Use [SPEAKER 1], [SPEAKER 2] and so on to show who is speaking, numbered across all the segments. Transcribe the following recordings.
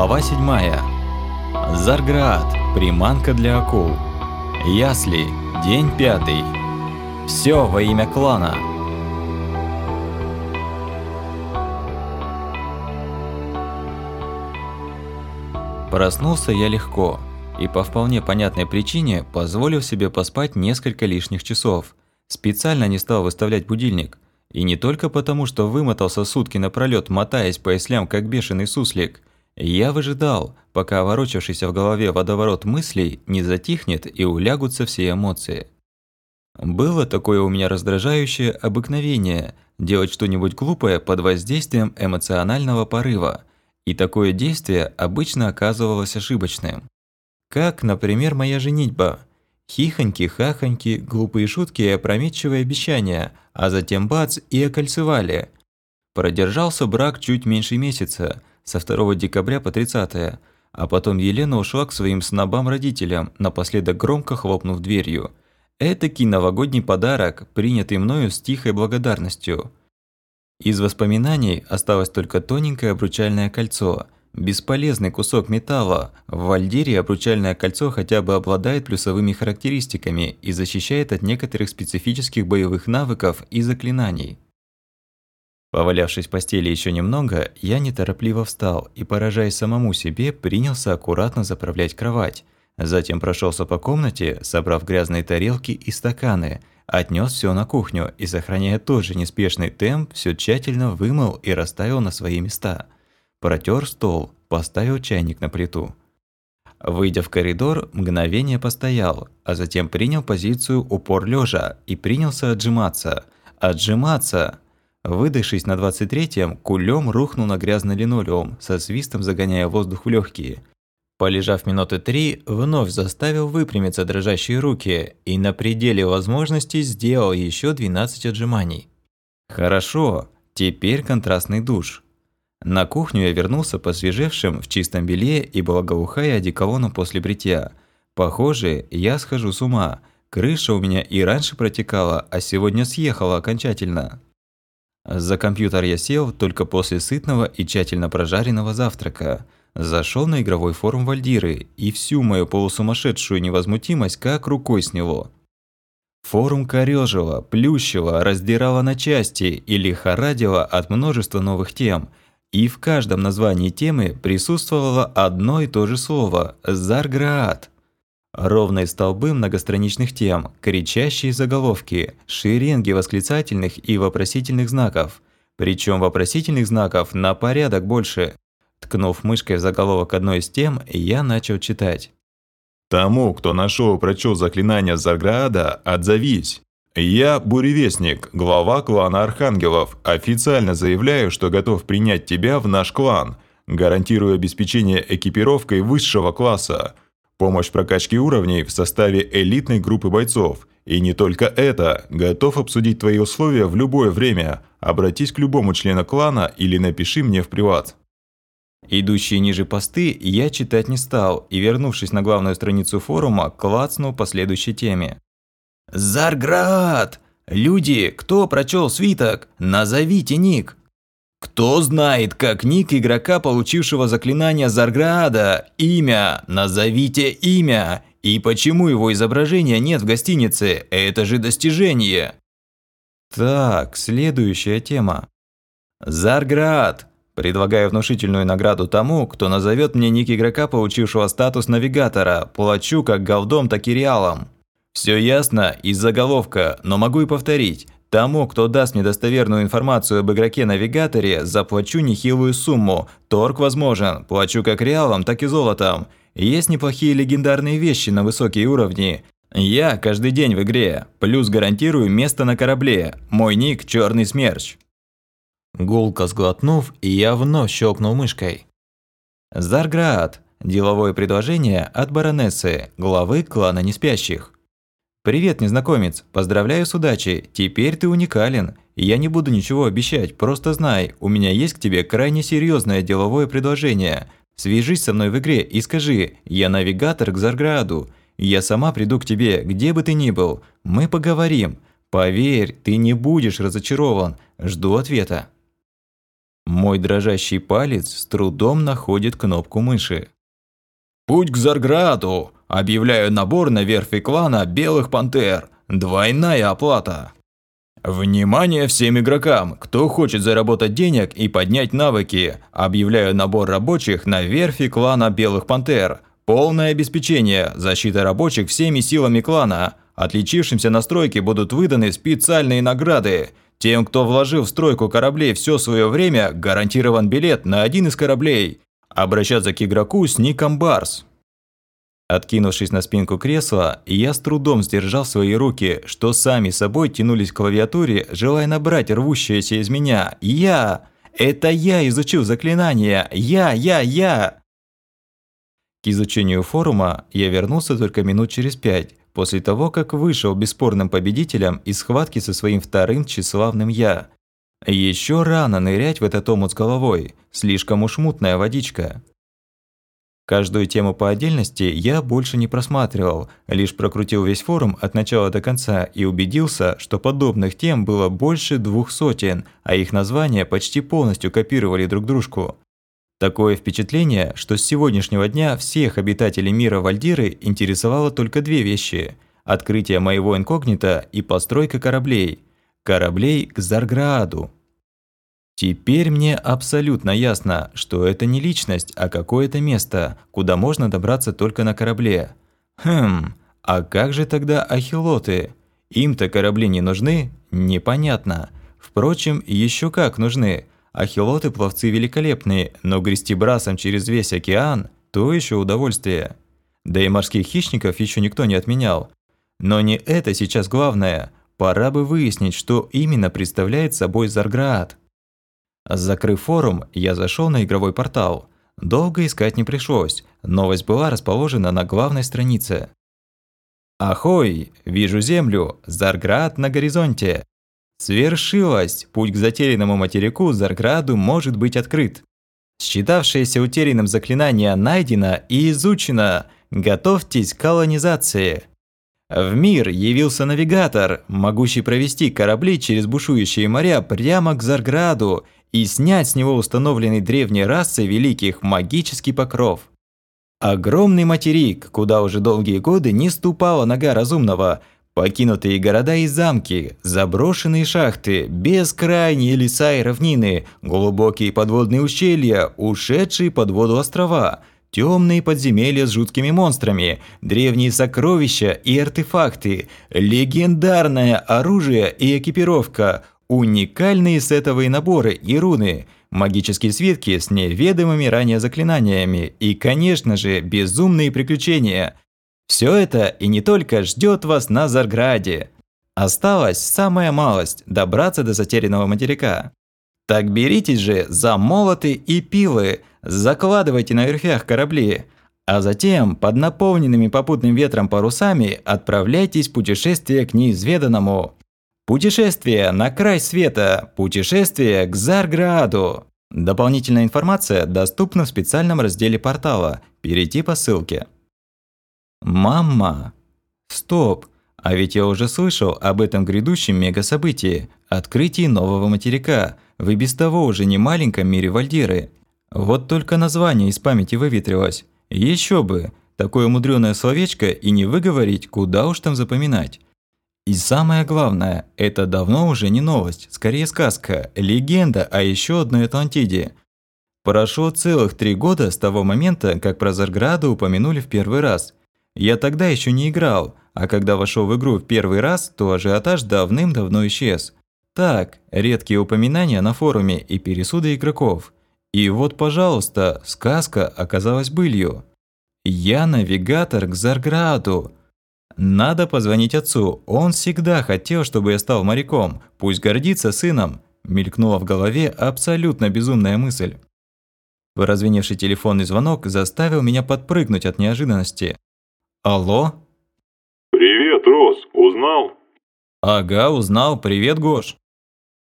[SPEAKER 1] Глава 7. Зарград. Приманка для акул. Ясли. День пятый. Все во имя клана. Проснулся я легко и по вполне понятной причине позволил себе поспать несколько лишних часов. Специально не стал выставлять будильник. И не только потому, что вымотался сутки напролёт, мотаясь по яслям, как бешеный суслик – я выжидал, пока ворочавшийся в голове водоворот мыслей не затихнет и улягутся все эмоции. Было такое у меня раздражающее обыкновение делать что-нибудь глупое под воздействием эмоционального порыва, и такое действие обычно оказывалось ошибочным. Как, например, моя женитьба. Хихоньки-хахоньки, глупые шутки и опрометчивые обещания, а затем бац и окольцевали. Продержался брак чуть меньше месяца – со 2 декабря по 30, а потом Елена ушла к своим снобам-родителям, напоследок громко хлопнув дверью. Этакий новогодний подарок, принятый мною с тихой благодарностью. Из воспоминаний осталось только тоненькое обручальное кольцо. Бесполезный кусок металла. В Вальдире обручальное кольцо хотя бы обладает плюсовыми характеристиками и защищает от некоторых специфических боевых навыков и заклинаний. Повалявшись в постели еще немного, я неторопливо встал и, поражаясь самому себе, принялся аккуратно заправлять кровать. Затем прошелся по комнате, собрав грязные тарелки и стаканы, отнес все на кухню и, сохраняя тот же неспешный темп, все тщательно вымыл и расставил на свои места. Протер стол, поставил чайник на плиту. Выйдя в коридор, мгновение постоял, а затем принял позицию упор лежа и принялся отжиматься. Отжиматься! Выдохшись на 23-м, кулем рухнул на грязный линолеум, со свистом загоняя воздух в легкие. Полежав минуты три, вновь заставил выпрямиться дрожащие руки и на пределе возможностей сделал еще 12 отжиманий. Хорошо, теперь контрастный душ. На кухню я вернулся посвежевшим в чистом белье и благоухая одеколоном после бритья. Похоже, я схожу с ума. Крыша у меня и раньше протекала, а сегодня съехала окончательно. За компьютер я сел только после сытного и тщательно прожаренного завтрака. Зашел на игровой форум Вальдиры и всю мою полусумасшедшую невозмутимость как рукой с него. Форум корёжило, плющило, раздирало на части и лихорадило от множества новых тем. И в каждом названии темы присутствовало одно и то же слово – «Зарграат». Ровные столбы многостраничных тем, кричащие заголовки, шеренги восклицательных и вопросительных знаков. Причем вопросительных знаков на порядок больше. Ткнув мышкой в заголовок одной из тем, я начал читать.
[SPEAKER 2] «Тому, кто нашел и прочел заклинание Зарграада, отзовись. Я, Буревестник, глава клана Архангелов, официально заявляю, что готов принять тебя в наш клан, гарантирую обеспечение экипировкой высшего класса». Помощь в прокачке уровней в составе элитной группы бойцов. И не только это. Готов обсудить твои условия в любое время. Обратись к любому члену клана или напиши мне в приват.
[SPEAKER 1] Идущие ниже посты я читать не стал и, вернувшись на главную страницу форума, клацнул по следующей теме. «Зарград! Люди, кто прочел свиток? Назовите ник!» Кто знает, как ник игрока, получившего заклинание Зарграада? Имя! Назовите имя! И почему его изображения нет в гостинице? Это же достижение! Так, следующая тема. Зарград! Предлагаю внушительную награду тому, кто назовет мне ник игрока, получившего статус навигатора. Плачу как голдом, так и реалом. Все ясно из заголовка, но могу и повторить. Тому, кто даст мне достоверную информацию об игроке-навигаторе, заплачу нехилую сумму. Торг возможен, плачу как реалом, так и золотом. Есть неплохие легендарные вещи на высокие уровни. Я каждый день в игре, плюс гарантирую место на корабле. Мой ник – Черный Смерч. Гулко сглотнув, я вновь щелкнул мышкой. Зарград. Деловое предложение от баронессы, главы клана Неспящих. «Привет, незнакомец! Поздравляю с удачей! Теперь ты уникален! Я не буду ничего обещать, просто знай, у меня есть к тебе крайне серьезное деловое предложение. Свяжись со мной в игре и скажи, я навигатор к Зарграду. Я сама приду к тебе, где бы ты ни был. Мы поговорим. Поверь, ты не будешь разочарован. Жду ответа». Мой дрожащий палец с трудом находит кнопку мыши. «Путь к Зарграду! Объявляю набор на верфи клана Белых Пантер. Двойная оплата!» Внимание всем игрокам! Кто хочет заработать денег и поднять навыки? Объявляю набор рабочих на верфи клана Белых Пантер. Полное обеспечение, защита рабочих всеми силами клана. Отличившимся на стройке будут выданы специальные награды. Тем, кто вложил в стройку кораблей все свое время, гарантирован билет на один из кораблей. Обращаться к игроку с ником Барс. Откинувшись на спинку кресла, я с трудом сдержал свои руки, что сами собой тянулись к клавиатуре, желая набрать рвущееся из меня «Я!». Это я изучил заклинание! Я, я, я! К изучению форума я вернулся только минут через пять, после того, как вышел бесспорным победителем из схватки со своим вторым тщеславным «я». Еще рано нырять в этот омут с головой, слишком уж мутная водичка. Каждую тему по отдельности я больше не просматривал, лишь прокрутил весь форум от начала до конца и убедился, что подобных тем было больше двух сотен, а их названия почти полностью копировали друг дружку. Такое впечатление, что с сегодняшнего дня всех обитателей мира Вальдиры интересовало только две вещи – открытие моего инкогнита и постройка кораблей. Кораблей к Зарграаду. Теперь мне абсолютно ясно, что это не личность, а какое-то место, куда можно добраться только на корабле. Хм, а как же тогда ахилоты? Им-то корабли не нужны? Непонятно. Впрочем, еще как нужны. Ахилоты пловцы великолепные, но грести брасом через весь океан – то еще удовольствие. Да и морских хищников еще никто не отменял. Но не это сейчас главное. Пора бы выяснить, что именно представляет собой Зарград. Закрыв форум, я зашел на игровой портал. Долго искать не пришлось, новость была расположена на главной странице. «Ахой! Вижу землю! Зарград на горизонте!» Свершилось! Путь к затерянному материку Зарграду может быть открыт. Считавшееся утерянным заклинание найдено и изучено. Готовьтесь к колонизации. В мир явился навигатор, могущий провести корабли через бушующие моря прямо к Зарграду и снять с него установленный древней расой великих магический покров. Огромный материк, куда уже долгие годы не ступала нога разумного, покинутые города и замки, заброшенные шахты, бескрайние леса и равнины, глубокие подводные ущелья, ушедшие под воду острова, темные подземелья с жуткими монстрами, древние сокровища и артефакты, легендарное оружие и экипировка, Уникальные сетовые наборы и руны, магические свитки с неведомыми ранее заклинаниями и, конечно же, безумные приключения. Все это и не только ждет вас на Зарграде. Осталась самая малость – добраться до затерянного материка. Так беритесь же за молоты и пилы, закладывайте на верфях корабли, а затем под наполненными попутным ветром парусами отправляйтесь в путешествие к неизведанному. Путешествие на край света. Путешествие к Зарграду. Дополнительная информация доступна в специальном разделе портала. Перейти по ссылке. Мама. Стоп. А ведь я уже слышал об этом грядущем мега-событии – открытии нового материка, в и без того уже не маленьком мире Вальдиры. Вот только название из памяти выветрилось. Еще бы, такое мудреное словечко и не выговорить, куда уж там запоминать. И самое главное, это давно уже не новость, скорее сказка, легенда о еще одной Атлантиде. Прошло целых три года с того момента, как про Зарграду упомянули в первый раз. Я тогда еще не играл, а когда вошел в игру в первый раз, то ажиотаж давным-давно исчез. Так, редкие упоминания на форуме и пересуды игроков. И вот, пожалуйста, сказка оказалась былью. Я навигатор к Зарграду. Надо позвонить отцу. Он всегда хотел, чтобы я стал моряком. Пусть гордится сыном. Мелькнула в голове абсолютно безумная мысль. Прозвеневший телефонный звонок заставил меня подпрыгнуть от неожиданности. Алло?
[SPEAKER 3] Привет, Рос. Узнал?
[SPEAKER 1] Ага, узнал. Привет, Гош.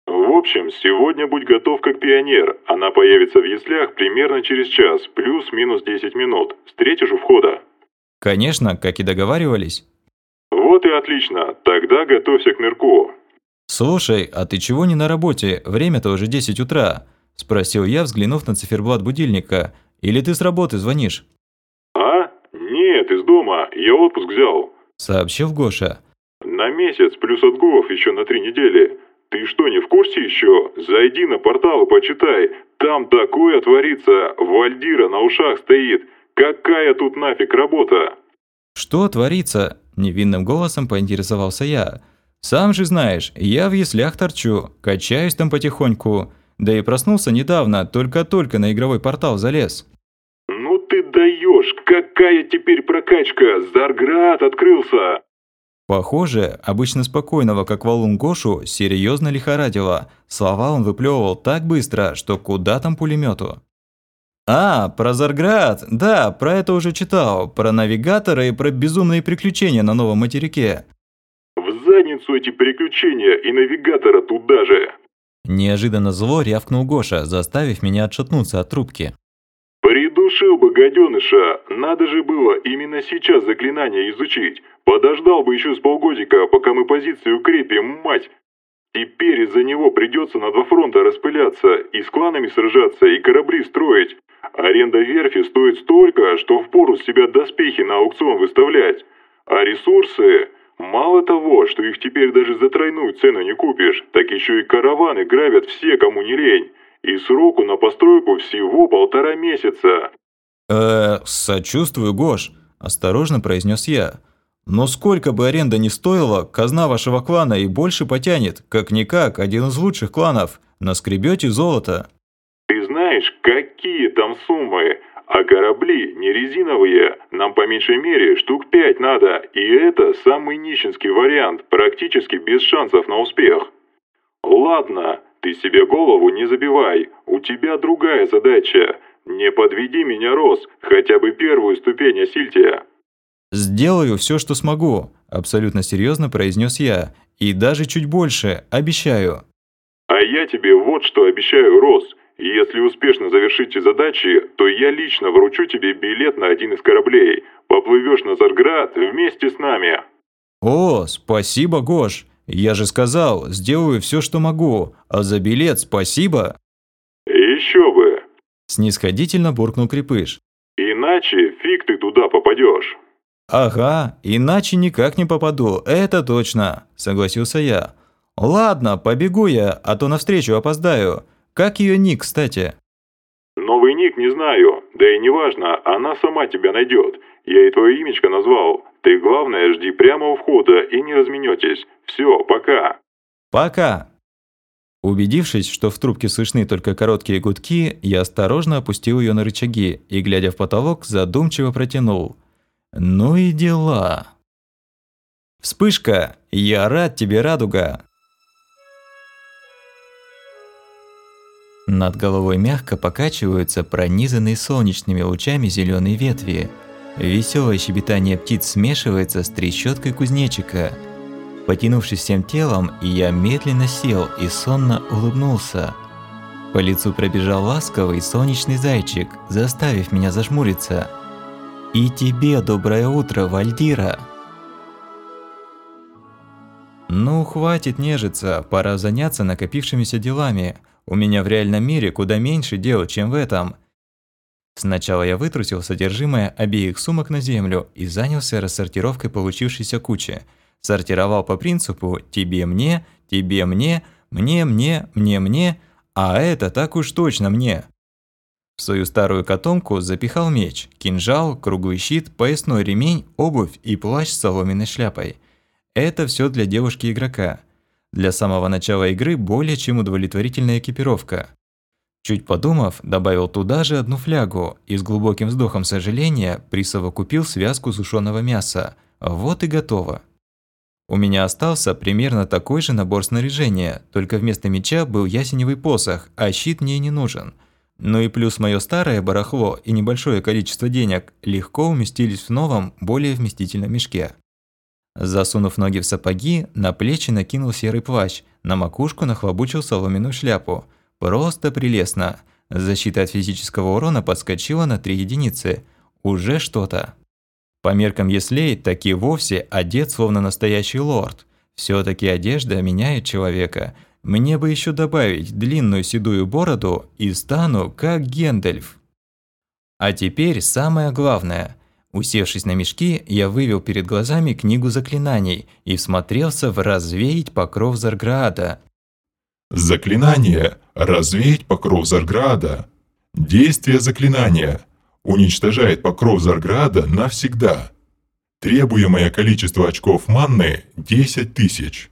[SPEAKER 3] В общем, сегодня будь готов как пионер. Она появится в яслях примерно через час, плюс-минус 10 минут. Встретишь у входа.
[SPEAKER 1] Конечно, как и договаривались.
[SPEAKER 3] Вот и отлично. Тогда готовься к нырку.
[SPEAKER 1] Слушай, а ты чего не на работе? Время-то уже 10 утра. – спросил я, взглянув на циферблат будильника. «Или ты с работы звонишь?»
[SPEAKER 3] «А? Нет, из дома. Я отпуск взял», –
[SPEAKER 1] сообщил Гоша.
[SPEAKER 3] «На месяц, плюс отгулов еще на три недели. Ты что, не в курсе еще? Зайди на портал и почитай. Там такое творится. Вальдира на ушах стоит. Какая тут нафиг работа?»
[SPEAKER 1] «Что творится?» – невинным голосом поинтересовался я. «Сам же знаешь, я в яслях торчу, качаюсь там потихоньку. Да и проснулся недавно, только-только на игровой портал залез».
[SPEAKER 3] «Ну ты даешь! Какая теперь прокачка! Зарград открылся!»
[SPEAKER 1] Похоже, обычно спокойного, как валун Гошу, серьезно лихорадило. Слова он выплевывал так быстро, что куда там пулемету. «А, про Зарград! Да, про это уже читал. Про навигатора и про безумные приключения на новом материке».
[SPEAKER 3] «В задницу эти приключения и навигатора туда же!»
[SPEAKER 1] Неожиданно зло рявкнул Гоша, заставив меня отшатнуться от трубки.
[SPEAKER 3] «Придушил бы гаденыша! Надо же было именно сейчас заклинание изучить! Подождал бы еще с полгодика, пока мы позицию укрепим, мать! Теперь из-за него придется на два фронта распыляться, и с кланами сражаться, и корабли строить. Аренда верфи стоит столько, что впору с себя доспехи на аукцион выставлять. А ресурсы... Мало того, что их теперь даже за тройную цену не купишь, так еще и караваны грабят все, кому не лень. И сроку на постройку всего полтора месяца.
[SPEAKER 1] э сочувствую, Гош», – осторожно произнес я. «Но сколько бы аренда ни стоила, казна вашего клана и больше потянет. Как-никак, один из лучших кланов. Наскребете золото».
[SPEAKER 3] Знаешь, какие там суммы? А корабли не резиновые, нам по меньшей мере штук пять надо, и это самый нищенский вариант, практически без шансов на успех. Ладно, ты себе голову не забивай, у тебя другая задача. Не подведи меня, Рос, хотя бы первую ступень осильте.
[SPEAKER 1] «Сделаю все, что смогу», – абсолютно серьезно произнес я. «И даже чуть больше, обещаю».
[SPEAKER 3] А я тебе вот что обещаю, Рос – если успешно завершите задачи, то я лично вручу тебе билет на один из кораблей. Поплывешь на Зарград вместе с нами».
[SPEAKER 1] «О, спасибо, Гош. Я же сказал, сделаю все, что могу. А за билет спасибо».
[SPEAKER 3] «Еще бы!»
[SPEAKER 1] Снисходительно буркнул Крепыш.
[SPEAKER 3] «Иначе фиг ты туда попадешь».
[SPEAKER 1] «Ага, иначе никак не попаду, это точно», – согласился я. «Ладно, побегу я, а то навстречу опоздаю. Как ее ник, кстати?»
[SPEAKER 3] «Новый ник не знаю. Да и неважно, она сама тебя найдет. Я ей твое имечко назвал. Ты, главное, жди прямо у входа и не разменетесь. Все, пока».
[SPEAKER 1] «Пока». Убедившись, что в трубке слышны только короткие гудки, я осторожно опустил ее на рычаги и, глядя в потолок, задумчиво протянул. «Ну и дела». «Вспышка! Я рад тебе, радуга!» Над головой мягко покачиваются пронизанные солнечными лучами зеленые ветви. Веселое щебетание птиц смешивается с трещоткой кузнечика. Потянувшись всем телом, я медленно сел и сонно улыбнулся. По лицу пробежал ласковый солнечный зайчик, заставив меня зажмуриться. «И тебе доброе утро, Вальдира!» Ну, хватит нежиться, пора заняться накопившимися делами – у меня в реальном мире куда меньше дел, чем в этом. Сначала я вытрусил содержимое обеих сумок на землю и занялся рассортировкой получившейся кучи. Сортировал по принципу «тебе-мне», «тебе-мне», «мне-мне», «мне-мне», а это так уж точно мне. В свою старую котомку запихал меч, кинжал, круглый щит, поясной ремень, обувь и плащ с соломенной шляпой. Это все для девушки-игрока. Для самого начала игры более чем удовлетворительная экипировка. Чуть подумав, добавил туда же одну флягу и с глубоким вздохом сожаления присовокупил связку сушеного мяса. Вот и готово. У меня остался примерно такой же набор снаряжения, только вместо меча был ясеневый посох, а щит мне не нужен. Ну и плюс мое старое барахло и небольшое количество денег легко уместились в новом, более вместительном мешке. Засунув ноги в сапоги, на плечи накинул серый плащ, на макушку нахлобучил соломенную шляпу. Просто прелестно. Защита от физического урона подскочила на 3 единицы. Уже что-то. По меркам Еслей, таки вовсе одет словно настоящий лорд. все таки одежда меняет человека. Мне бы еще добавить длинную седую бороду и стану как Гендальф. А теперь самое главное. Усевшись на мешки, я вывел перед глазами книгу заклинаний и всмотрелся в «Развеять покров Зарграда».
[SPEAKER 3] Заклинание «Развеять покров Зарграда». Действие заклинания уничтожает покров Зарграда навсегда. Требуемое количество очков манны – 10 тысяч.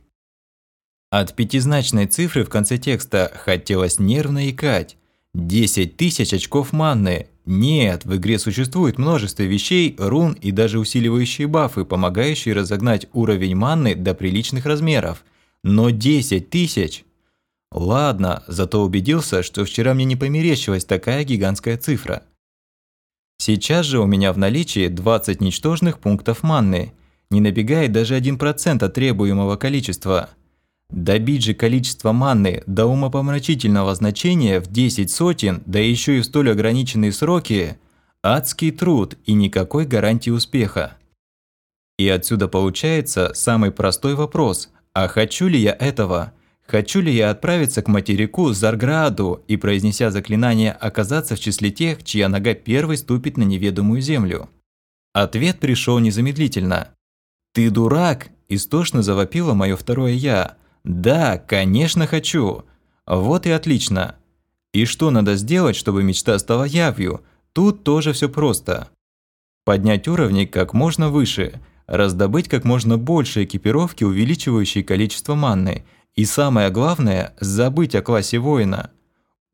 [SPEAKER 1] От пятизначной цифры в конце текста хотелось нервно икать. 10 тысяч очков манны. Нет, в игре существует множество вещей, рун и даже усиливающие бафы, помогающие разогнать уровень манны до приличных размеров. Но 10 тысяч? Ладно, зато убедился, что вчера мне не померещилась такая гигантская цифра. Сейчас же у меня в наличии 20 ничтожных пунктов манны. Не набегает даже 1% от требуемого количества. Добить же количество манны до умопомрачительного значения в 10 сотен, да еще и в столь ограниченные сроки – адский труд и никакой гарантии успеха. И отсюда получается самый простой вопрос – а хочу ли я этого? Хочу ли я отправиться к материку Зарграду и, произнеся заклинание, оказаться в числе тех, чья нога первой ступит на неведомую землю? Ответ пришел незамедлительно. «Ты дурак!» – истошно завопило мое второе «я». «Да, конечно хочу!» Вот и отлично. И что надо сделать, чтобы мечта стала явью? Тут тоже все просто. Поднять уровни как можно выше, раздобыть как можно больше экипировки, увеличивающей количество манны – и самое главное, забыть о классе воина.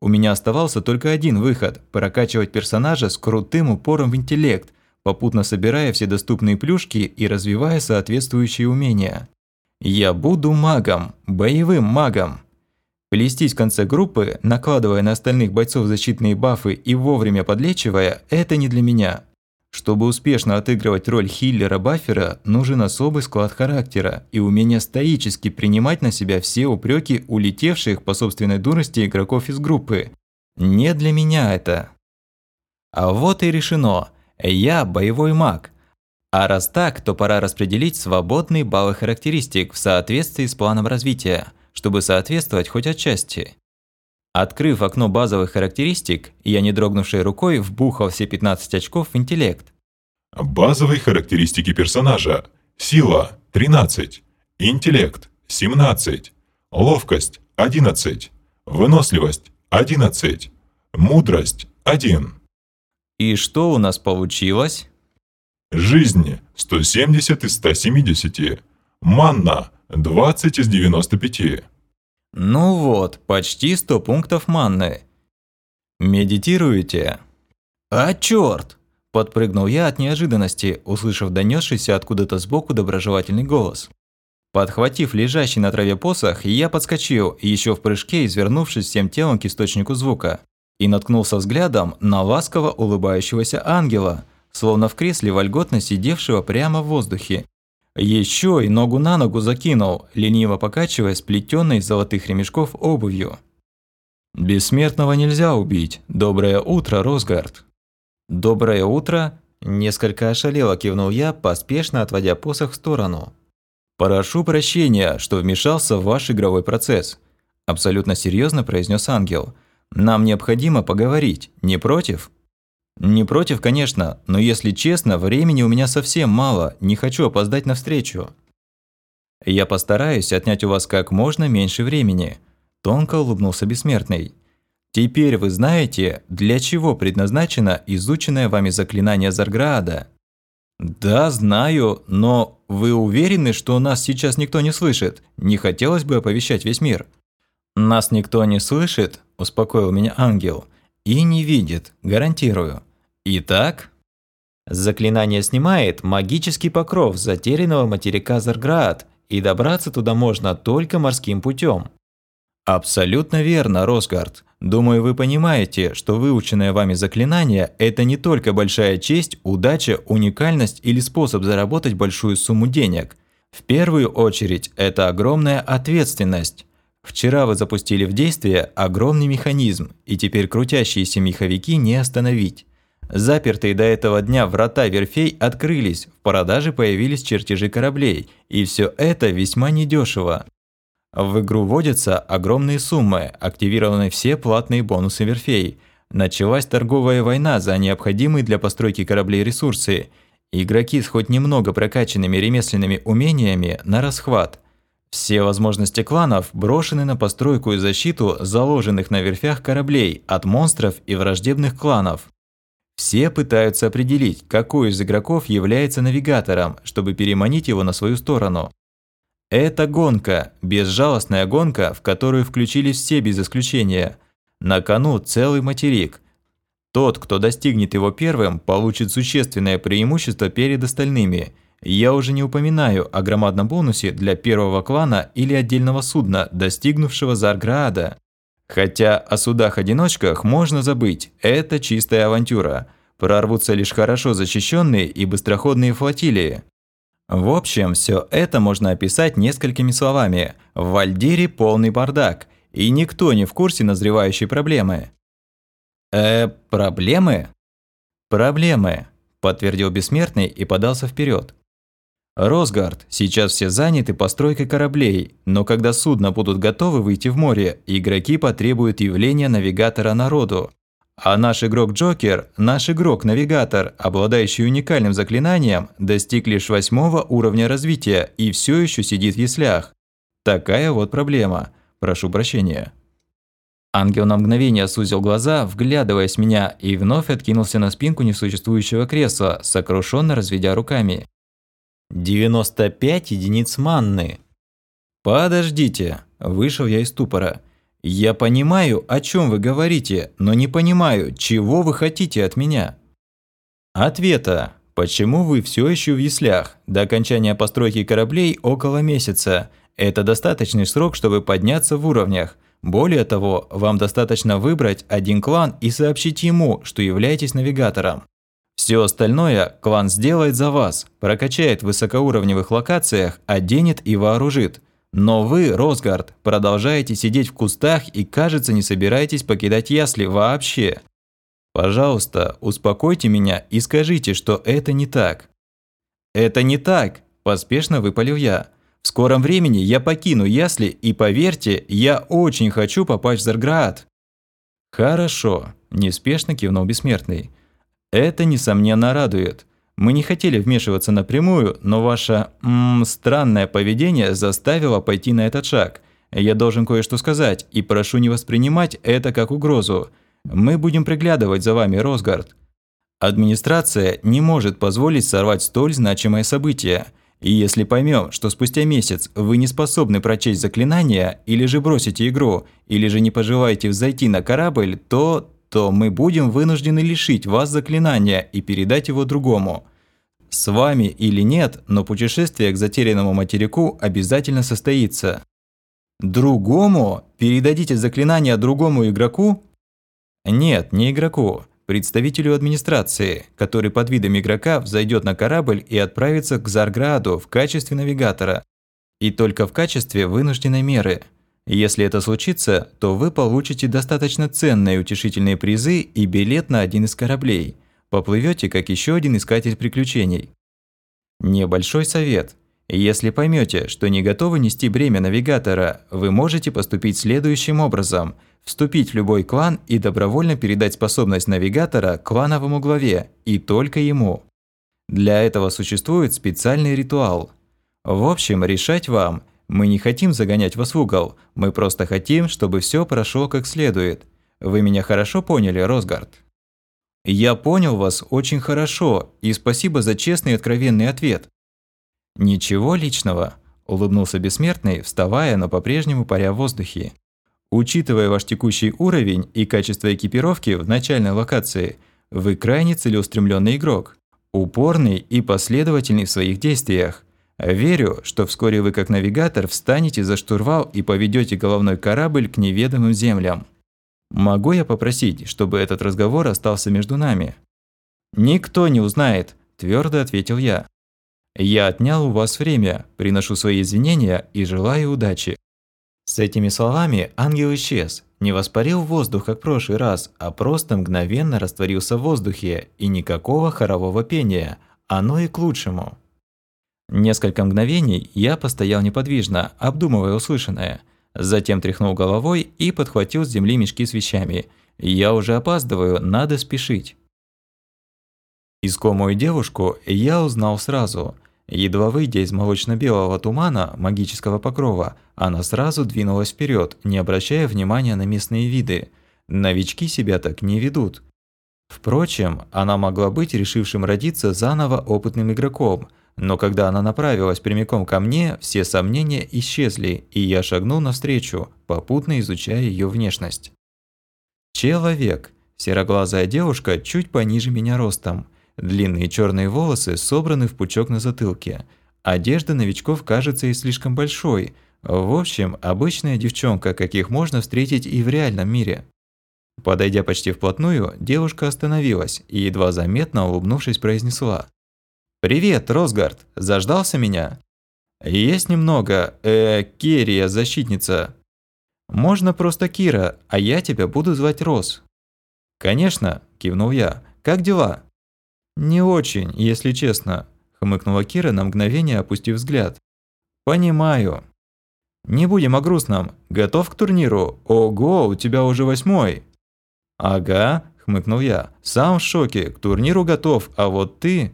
[SPEAKER 1] У меня оставался только один выход – прокачивать персонажа с крутым упором в интеллект, попутно собирая все доступные плюшки и развивая соответствующие умения. Я буду магом, боевым магом. Плестись в конце группы, накладывая на остальных бойцов защитные бафы и вовремя подлечивая – это не для меня. Чтобы успешно отыгрывать роль хиллера-баффера, нужен особый склад характера и умение стоически принимать на себя все упреки улетевших по собственной дурости игроков из группы. Не для меня это. А вот и решено. Я боевой маг. А раз так, то пора распределить свободные баллы характеристик в соответствии с планом развития, чтобы соответствовать хоть отчасти. Открыв окно базовых характеристик, я не дрогнувшей рукой вбухал все 15 очков в интеллект.
[SPEAKER 3] Базовые характеристики персонажа. Сила – 13. Интеллект – 17. Ловкость – 11. Выносливость – 11. Мудрость – 1.
[SPEAKER 1] И что у нас получилось?
[SPEAKER 3] Жизнь – 170 из 170. Манна – 20 из 95.
[SPEAKER 1] Ну вот, почти 100 пунктов манны. Медитируете? А чёрт! Подпрыгнул я от неожиданности, услышав донесшийся откуда-то сбоку доброжелательный голос. Подхватив лежащий на траве посох, я подскочил, еще в прыжке извернувшись всем телом к источнику звука, и наткнулся взглядом на ласково улыбающегося ангела, словно в кресле вольготно сидевшего прямо в воздухе, еще и ногу на ногу закинул, лениво покачивая сплетенной из золотых ремешков обувью. «Бессмертного нельзя убить. Доброе утро, Росгард!» «Доброе утро!» – несколько ошалело кивнул я, поспешно отводя посох в сторону. «Прошу прощения, что вмешался в ваш игровой процесс», – абсолютно серьезно произнес ангел. «Нам необходимо поговорить. Не против?» «Не против, конечно, но если честно, времени у меня совсем мало, не хочу опоздать на встречу». «Я постараюсь отнять у вас как можно меньше времени», – тонко улыбнулся Бессмертный. «Теперь вы знаете, для чего предназначено изученное вами заклинание Зарграада?» «Да, знаю, но вы уверены, что нас сейчас никто не слышит? Не хотелось бы оповещать весь мир». «Нас никто не слышит», – успокоил меня ангел, – «и не видит, гарантирую. Итак, заклинание снимает магический покров затерянного материка Зарград, и добраться туда можно только морским путем. Абсолютно верно, Росгард. Думаю, вы понимаете, что выученное вами заклинание – это не только большая честь, удача, уникальность или способ заработать большую сумму денег. В первую очередь, это огромная ответственность. Вчера вы запустили в действие огромный механизм, и теперь крутящиеся меховики не остановить. Запертые до этого дня врата верфей открылись, в продаже появились чертежи кораблей, и все это весьма недешево. В игру вводятся огромные суммы, активированы все платные бонусы верфей. Началась торговая война за необходимые для постройки кораблей ресурсы. Игроки с хоть немного прокачанными ремесленными умениями на расхват. Все возможности кланов брошены на постройку и защиту заложенных на верфях кораблей от монстров и враждебных кланов. Все пытаются определить, какой из игроков является навигатором, чтобы переманить его на свою сторону. Это гонка, безжалостная гонка, в которую включились все без исключения. На кону целый материк. Тот, кто достигнет его первым, получит существенное преимущество перед остальными. Я уже не упоминаю о громадном бонусе для первого клана или отдельного судна, достигнувшего Зарграада. Хотя о судах-одиночках можно забыть, это чистая авантюра. Прорвутся лишь хорошо защищенные и быстроходные флотилии. В общем, все это можно описать несколькими словами. В Вальдире полный бардак, и никто не в курсе назревающей проблемы. Э, проблемы? Проблемы, подтвердил Бессмертный и подался вперед. Росгард, сейчас все заняты постройкой кораблей, но когда судна будут готовы выйти в море, игроки потребуют явления навигатора народу. А наш игрок-джокер, наш игрок-навигатор, обладающий уникальным заклинанием, достиг лишь восьмого уровня развития и все еще сидит в яслях. Такая вот проблема. Прошу прощения. Ангел на мгновение сузил глаза, вглядываясь в меня, и вновь откинулся на спинку несуществующего кресла, сокрушенно разведя руками. 95 единиц манны. Подождите, вышел я из ступора. Я понимаю, о чем вы говорите, но не понимаю, чего вы хотите от меня. Ответа. Почему вы все еще в яслях? До окончания постройки кораблей около месяца. Это достаточный срок, чтобы подняться в уровнях. Более того, вам достаточно выбрать один клан и сообщить ему, что являетесь навигатором. Все остальное клан сделает за вас, прокачает в высокоуровневых локациях, оденет и вооружит. Но вы, Росгард, продолжаете сидеть в кустах и, кажется, не собираетесь покидать ясли вообще. Пожалуйста, успокойте меня и скажите, что это не так. Это не так, поспешно выпалил я. В скором времени я покину ясли и, поверьте, я очень хочу попасть в Зарград. Хорошо, неспешно кивнул Бессмертный. Это, несомненно, радует. Мы не хотели вмешиваться напрямую, но ваше м странное поведение заставило пойти на этот шаг. Я должен кое-что сказать, и прошу не воспринимать это как угрозу. Мы будем приглядывать за вами, Росгард. Администрация не может позволить сорвать столь значимое событие. И если поймем, что спустя месяц вы не способны прочесть заклинания, или же бросите игру, или же не пожелаете взойти на корабль, то то мы будем вынуждены лишить вас заклинания и передать его другому. С вами или нет, но путешествие к затерянному материку обязательно состоится. Другому? Передадите заклинание другому игроку? Нет, не игроку. Представителю администрации, который под видом игрока взойдет на корабль и отправится к Зарграду в качестве навигатора. И только в качестве вынужденной меры – если это случится, то вы получите достаточно ценные утешительные призы и билет на один из кораблей. Поплывете как еще один искатель приключений. Небольшой совет. Если поймете, что не готовы нести бремя навигатора, вы можете поступить следующим образом. Вступить в любой клан и добровольно передать способность навигатора клановому главе, и только ему. Для этого существует специальный ритуал. В общем, решать вам – мы не хотим загонять вас в угол, мы просто хотим, чтобы все прошло как следует. Вы меня хорошо поняли, Росгард?» «Я понял вас очень хорошо, и спасибо за честный и откровенный ответ». «Ничего личного», – улыбнулся Бессмертный, вставая, но по-прежнему паря в воздухе. «Учитывая ваш текущий уровень и качество экипировки в начальной локации, вы крайне целеустремленный игрок, упорный и последовательный в своих действиях. Верю, что вскоре вы как навигатор встанете за штурвал и поведете головной корабль к неведомым землям. Могу я попросить, чтобы этот разговор остался между нами? Никто не узнает, твердо ответил я. Я отнял у вас время, приношу свои извинения и желаю удачи. С этими словами ангел исчез, не воспарил воздух, как в прошлый раз, а просто мгновенно растворился в воздухе, и никакого хорового пения. Оно и к лучшему. Несколько мгновений я постоял неподвижно, обдумывая услышанное. Затем тряхнул головой и подхватил с земли мешки с вещами. Я уже опаздываю, надо спешить. Искомую девушку я узнал сразу. Едва выйдя из молочно-белого тумана магического покрова, она сразу двинулась вперед, не обращая внимания на местные виды. Новички себя так не ведут. Впрочем, она могла быть решившим родиться заново опытным игроком, но когда она направилась прямиком ко мне, все сомнения исчезли, и я шагнул навстречу, попутно изучая ее внешность. Человек. Сероглазая девушка чуть пониже меня ростом. Длинные черные волосы собраны в пучок на затылке. Одежда новичков кажется и слишком большой. В общем, обычная девчонка, каких можно встретить и в реальном мире. Подойдя почти вплотную, девушка остановилась и, едва заметно улыбнувшись, произнесла. «Привет, Росгард! Заждался меня?» «Есть немного. Э, Керия, защитница». «Можно просто Кира, а я тебя буду звать Рос». «Конечно», – кивнул я. «Как дела?» «Не очень, если честно», – хмыкнула Кира на мгновение, опустив взгляд. «Понимаю». «Не будем о грустном. Готов к турниру? Ого, у тебя уже восьмой!» «Ага», – хмыкнул я. «Сам в шоке, к турниру готов, а вот ты...»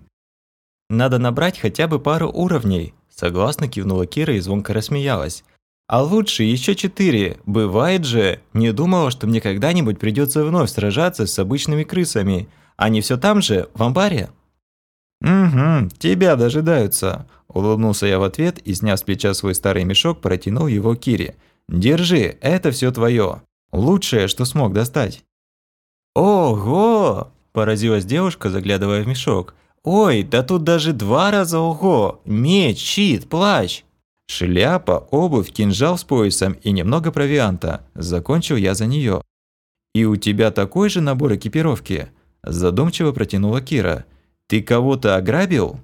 [SPEAKER 1] «Надо набрать хотя бы пару уровней», – согласно кивнула Кира и звонко рассмеялась. «А лучше еще четыре. Бывает же. Не думала, что мне когда-нибудь придется вновь сражаться с обычными крысами. Они все там же, в амбаре?» «Угу, тебя дожидаются», – улыбнулся я в ответ и, сняв с плеча свой старый мешок, протянул его Кире. «Держи, это все твое. Лучшее, что смог достать». «Ого!» – поразилась девушка, заглядывая в мешок. «Ой, да тут даже два раза ого! Меч, щит, плащ!» Шляпа, обувь, кинжал с поясом и немного провианта. Закончил я за нее. «И у тебя такой же набор экипировки?» Задумчиво протянула Кира. «Ты кого-то ограбил?»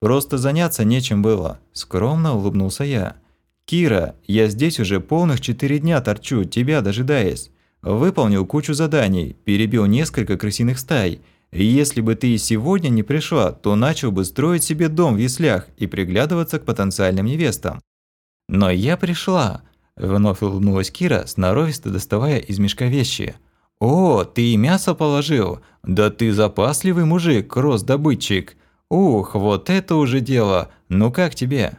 [SPEAKER 1] «Просто заняться нечем было», – скромно улыбнулся я. «Кира, я здесь уже полных четыре дня торчу, тебя дожидаясь. Выполнил кучу заданий, перебил несколько крысиных стай. И если бы ты и сегодня не пришла, то начал бы строить себе дом в яслях и приглядываться к потенциальным невестам. Но я пришла. Вновь улыбнулась Кира, сноровисто доставая из мешка вещи. «О, ты и мясо положил? Да ты запасливый мужик, кросс-добытчик. Ух, вот это уже дело. Ну как тебе?»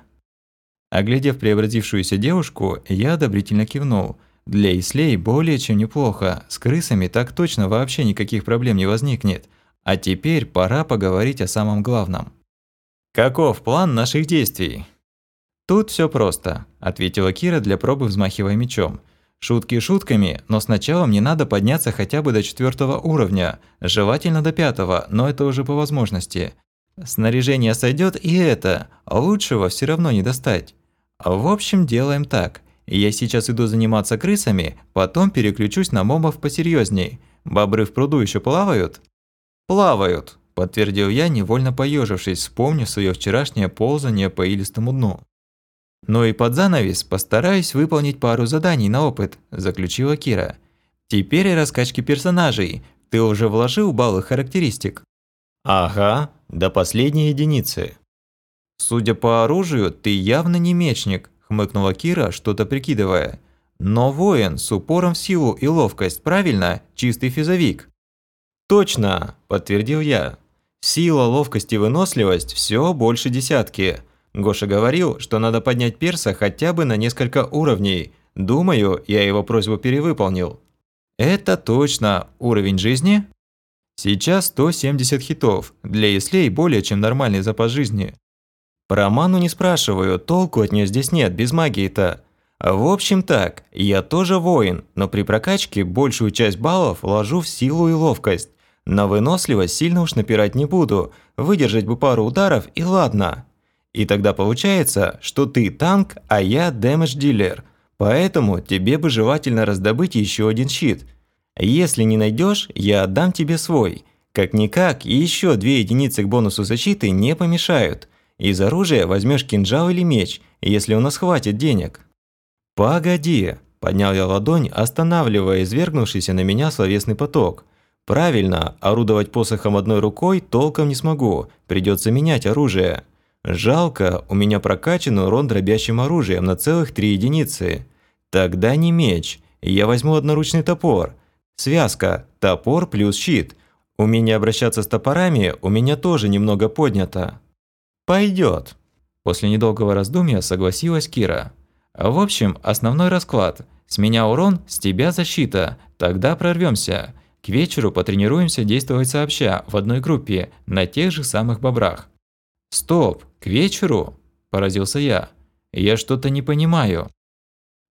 [SPEAKER 1] Оглядев преобразившуюся девушку, я одобрительно кивнул – для Ислей более чем неплохо, с крысами так точно вообще никаких проблем не возникнет. А теперь пора поговорить о самом главном. Каков план наших действий? Тут все просто, ответила Кира для пробы взмахивая мечом. Шутки шутками, но сначала мне надо подняться хотя бы до четвертого уровня, желательно до пятого, но это уже по возможности. Снаряжение сойдет и это, лучшего все равно не достать. В общем, делаем так. Я сейчас иду заниматься крысами, потом переключусь на мобов посерьезней. Бобры в пруду еще плавают? Плавают, подтвердил я, невольно поежившись, вспомнив свое вчерашнее ползание по илистому дну. «Ну и под занавес постараюсь выполнить пару заданий на опыт», – заключила Кира. «Теперь и раскачки персонажей. Ты уже вложил баллы характеристик?» «Ага, до последней единицы». «Судя по оружию, ты явно не мечник», хмыкнула Кира, что-то прикидывая. Но воин с упором в силу и ловкость, правильно? Чистый физовик. Точно, подтвердил я. Сила, ловкость и выносливость все больше десятки. Гоша говорил, что надо поднять перса хотя бы на несколько уровней. Думаю, я его просьбу перевыполнил. Это точно. Уровень жизни? Сейчас 170 хитов. Для Ислей более чем нормальный запас жизни. Про ману не спрашиваю, толку от нее здесь нет, без магии-то. В общем так, я тоже воин, но при прокачке большую часть баллов ложу в силу и ловкость. На выносливость сильно уж напирать не буду, выдержать бы пару ударов и ладно. И тогда получается, что ты танк, а я дэмэдж-дилер. Поэтому тебе бы желательно раздобыть еще один щит. Если не найдешь, я отдам тебе свой. Как-никак, еще две единицы к бонусу защиты не помешают – из оружия возьмешь кинжал или меч, если у нас хватит денег». «Погоди», – поднял я ладонь, останавливая извергнувшийся на меня словесный поток. «Правильно, орудовать посохом одной рукой толком не смогу, придется менять оружие. Жалко, у меня прокачан урон дробящим оружием на целых три единицы. Тогда не меч, я возьму одноручный топор. Связка, топор плюс щит. Умение обращаться с топорами у меня тоже немного поднято. Пойдет. После недолгого раздумья согласилась Кира. В общем, основной расклад. С меня урон, с тебя защита. Тогда прорвемся. К вечеру потренируемся действовать сообща, в одной группе, на тех же самых бобрах. «Стоп, к вечеру?» – поразился я. «Я что-то не понимаю».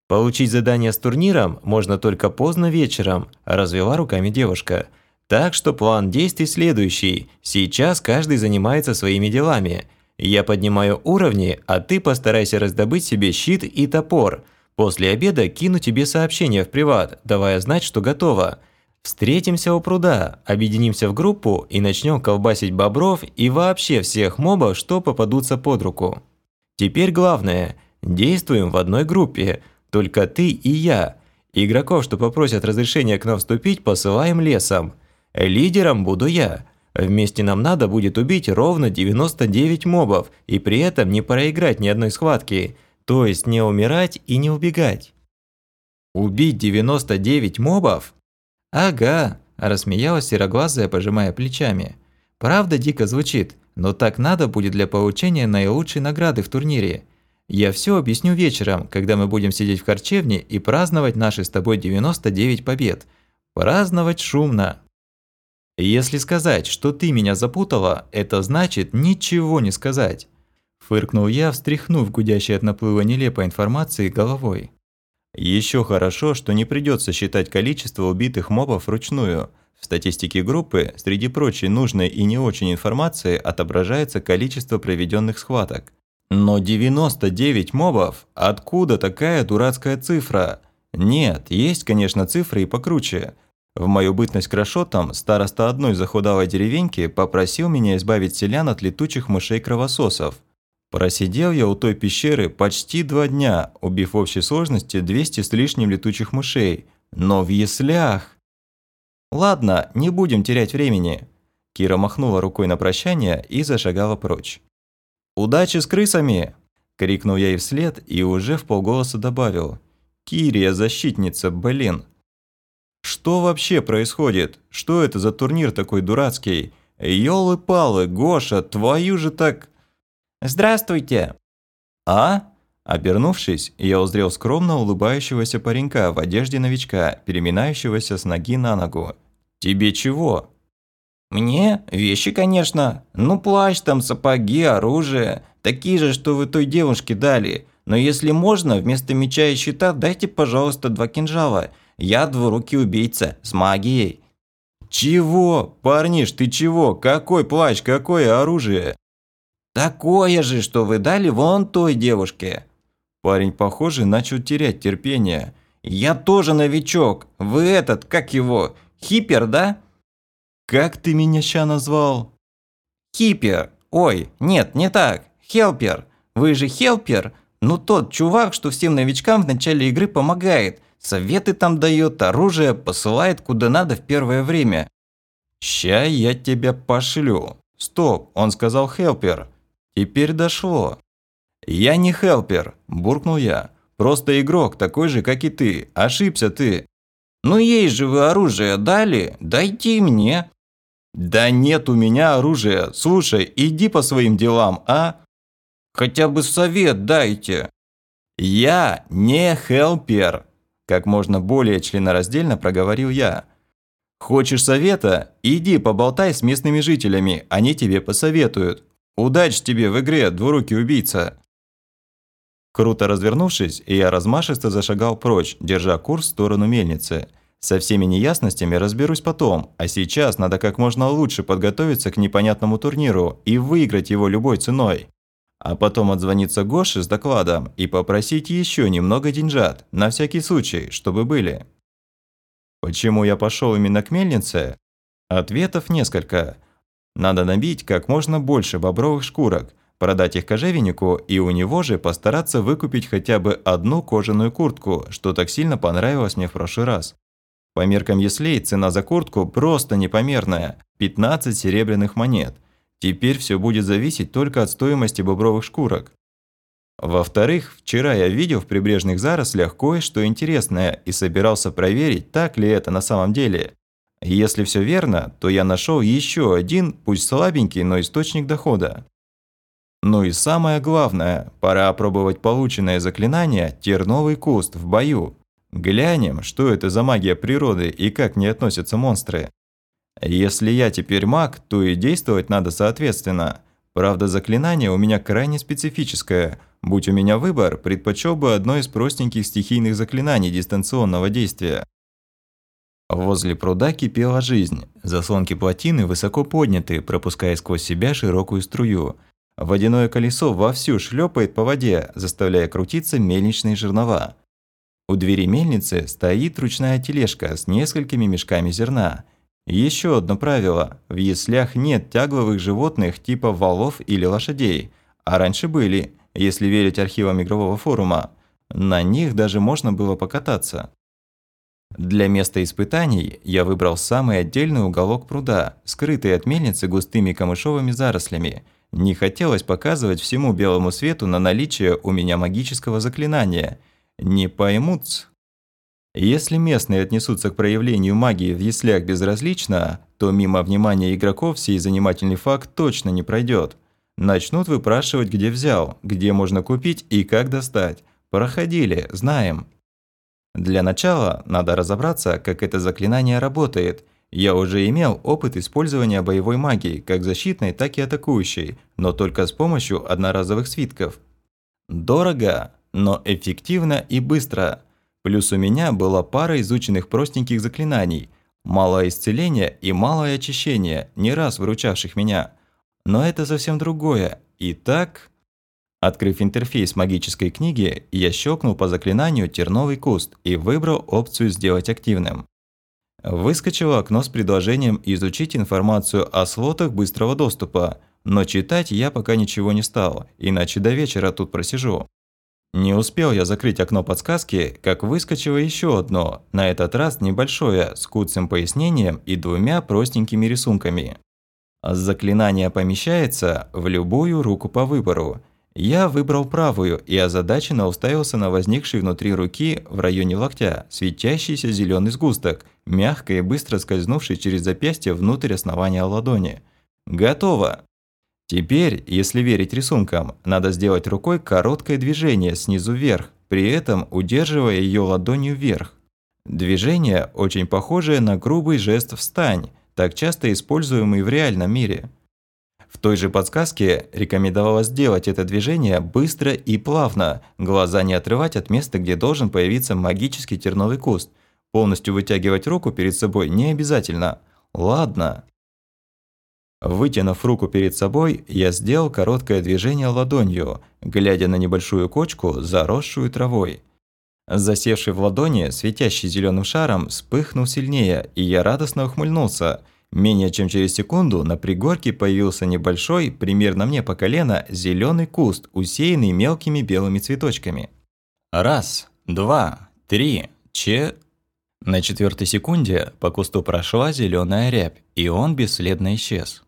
[SPEAKER 1] «Получить задание с турниром можно только поздно вечером», – развела руками девушка. «Так что план действий следующий. Сейчас каждый занимается своими делами. Я поднимаю уровни, а ты постарайся раздобыть себе щит и топор. После обеда кину тебе сообщение в приват, давая знать, что готово. Встретимся у пруда, объединимся в группу и начнем колбасить бобров и вообще всех мобов, что попадутся под руку. Теперь главное – действуем в одной группе, только ты и я. Игроков, что попросят разрешения к нам вступить, посылаем лесом. Лидером буду я. Вместе нам надо будет убить ровно 99 мобов и при этом не проиграть ни одной схватки, то есть не умирать и не убегать. Убить 99 мобов? «Ага», – рассмеялась сероглазая, пожимая плечами. «Правда дико звучит, но так надо будет для получения наилучшей награды в турнире. Я все объясню вечером, когда мы будем сидеть в харчевне и праздновать наши с тобой 99 побед. Праздновать шумно». «Если сказать, что ты меня запутала, это значит ничего не сказать», – фыркнул я, встряхнув гудящей от наплыва нелепой информации головой. Еще хорошо, что не придется считать количество убитых мобов вручную. В статистике группы, среди прочей нужной и не очень информации, отображается количество проведенных схваток. Но 99 мобов? Откуда такая дурацкая цифра? Нет, есть, конечно, цифры и покруче. В мою бытность крошотом староста одной захудалой деревеньки попросил меня избавить селян от летучих мышей-кровососов. Просидел я у той пещеры почти два дня, убив в общей сложности 200 с лишним летучих мышей. Но в яслях... Ладно, не будем терять времени. Кира махнула рукой на прощание и зашагала прочь. «Удачи с крысами!» – крикнул я ей вслед и уже в полголоса добавил. «Кирия, защитница, блин!» «Что вообще происходит? Что это за турнир такой дурацкий? Ёлы-палы, Гоша, твою же так...»
[SPEAKER 4] «Здравствуйте!»
[SPEAKER 1] «А?» Обернувшись, я узрел скромно улыбающегося паренька в одежде новичка, переминающегося с ноги на ногу. «Тебе чего?»
[SPEAKER 4] «Мне? Вещи, конечно. Ну, плащ там, сапоги, оружие. Такие же, что вы той девушке дали. Но если можно, вместо меча и щита дайте, пожалуйста, два кинжала. Я двурукий убийца, с магией».
[SPEAKER 1] «Чего? Парниш, ты чего? Какой плащ, какое оружие?»
[SPEAKER 4] «Такое же, что вы дали вон той девушке».
[SPEAKER 1] Парень, похоже, начал терять терпение.
[SPEAKER 4] «Я тоже новичок. Вы этот, как его, хипер, да?»
[SPEAKER 1] «Как ты меня ща назвал?»
[SPEAKER 4] «Хипер. Ой, нет, не так. Хелпер. Вы же хелпер? Ну тот чувак, что всем новичкам в начале игры помогает. Советы там дает, оружие посылает куда надо в первое время».
[SPEAKER 1] «Ща я тебя пошлю». «Стоп, он сказал хелпер. Теперь дошло. «Я не хелпер», – буркнул я. «Просто игрок, такой же, как и ты. Ошибся ты».
[SPEAKER 4] «Ну есть же вы оружие дали, дайте мне».
[SPEAKER 1] «Да нет у меня оружия. Слушай, иди по своим делам, а?»
[SPEAKER 4] «Хотя бы совет дайте».
[SPEAKER 1] «Я не хелпер», – как можно более членораздельно проговорил я. «Хочешь совета? Иди поболтай с местными жителями, они тебе посоветуют. Удачи тебе в игре, двурукий убийца!» Круто развернувшись, я размашисто зашагал прочь, держа курс в сторону мельницы. Со всеми неясностями разберусь потом, а сейчас надо как можно лучше подготовиться к непонятному турниру и выиграть его любой ценой. А потом отзвониться Гоше с докладом и попросить еще немного деньжат, на всякий случай, чтобы были. Почему я пошел именно к мельнице? Ответов несколько. Надо набить как можно больше бобровых шкурок, продать их кожевеннику и у него же постараться выкупить хотя бы одну кожаную куртку, что так сильно понравилось мне в прошлый раз. По меркам Еслей цена за куртку просто непомерная – 15 серебряных монет. Теперь все будет зависеть только от стоимости бобровых шкурок. Во-вторых, вчера я видел в прибрежных зарослях кое-что интересное и собирался проверить, так ли это на самом деле. Если все верно, то я нашел еще один, пусть слабенький, но источник дохода. Ну и самое главное, пора опробовать полученное заклинание «Терновый куст» в бою. Глянем, что это за магия природы и как не относятся монстры. Если я теперь маг, то и действовать надо соответственно. Правда, заклинание у меня крайне специфическое. Будь у меня выбор, предпочел бы одно из простеньких стихийных заклинаний дистанционного действия. Возле пруда кипела жизнь. Заслонки плотины высоко подняты, пропуская сквозь себя широкую струю. Водяное колесо вовсю шлепает по воде, заставляя крутиться мельничные жернова. У двери мельницы стоит ручная тележка с несколькими мешками зерна. Еще одно правило – в яслях нет тягловых животных типа валов или лошадей, а раньше были, если верить архивам игрового форума. На них даже можно было покататься. Для места испытаний я выбрал самый отдельный уголок пруда, скрытый от мельницы густыми камышовыми зарослями. Не хотелось показывать всему белому свету на наличие у меня магического заклинания. Не поймут. Если местные отнесутся к проявлению магии в яслях безразлично, то мимо внимания игроков сей занимательный факт точно не пройдет. Начнут выпрашивать, где взял, где можно купить и как достать. Проходили, знаем. Для начала надо разобраться, как это заклинание работает. Я уже имел опыт использования боевой магии, как защитной, так и атакующей, но только с помощью одноразовых свитков. Дорого, но эффективно и быстро. Плюс у меня была пара изученных простеньких заклинаний. Малое исцеление и малое очищение, не раз выручавших меня. Но это совсем другое. Итак... Открыв интерфейс магической книги, я щелкнул по заклинанию «Терновый куст» и выбрал опцию «Сделать активным». Выскочило окно с предложением изучить информацию о слотах быстрого доступа, но читать я пока ничего не стал, иначе до вечера тут просижу. Не успел я закрыть окно подсказки, как выскочило еще одно, на этот раз небольшое, с куцым пояснением и двумя простенькими рисунками. Заклинание помещается в любую руку по выбору – я выбрал правую и озадаченно уставился на возникший внутри руки в районе локтя светящийся зеленый сгусток, мягко и быстро скользнувший через запястье внутрь основания ладони. Готово! Теперь, если верить рисункам, надо сделать рукой короткое движение снизу вверх, при этом удерживая ее ладонью вверх. Движение очень похожее на грубый жест «встань», так часто используемый в реальном мире – в той же подсказке рекомендовалось сделать это движение быстро и плавно, глаза не отрывать от места, где должен появиться магический терновый куст. Полностью вытягивать руку перед собой не обязательно. Ладно. Вытянув руку перед собой, я сделал короткое движение ладонью, глядя на небольшую кочку, заросшую травой. Засевший в ладони, светящий зеленым шаром, вспыхнул сильнее, и я радостно ухмыльнулся – Менее чем через секунду на пригорке появился небольшой, примерно мне по колено, зеленый куст, усеянный мелкими белыми цветочками. Раз, два, три, че... На четвертой секунде по кусту прошла зеленая рябь, и он бесследно исчез.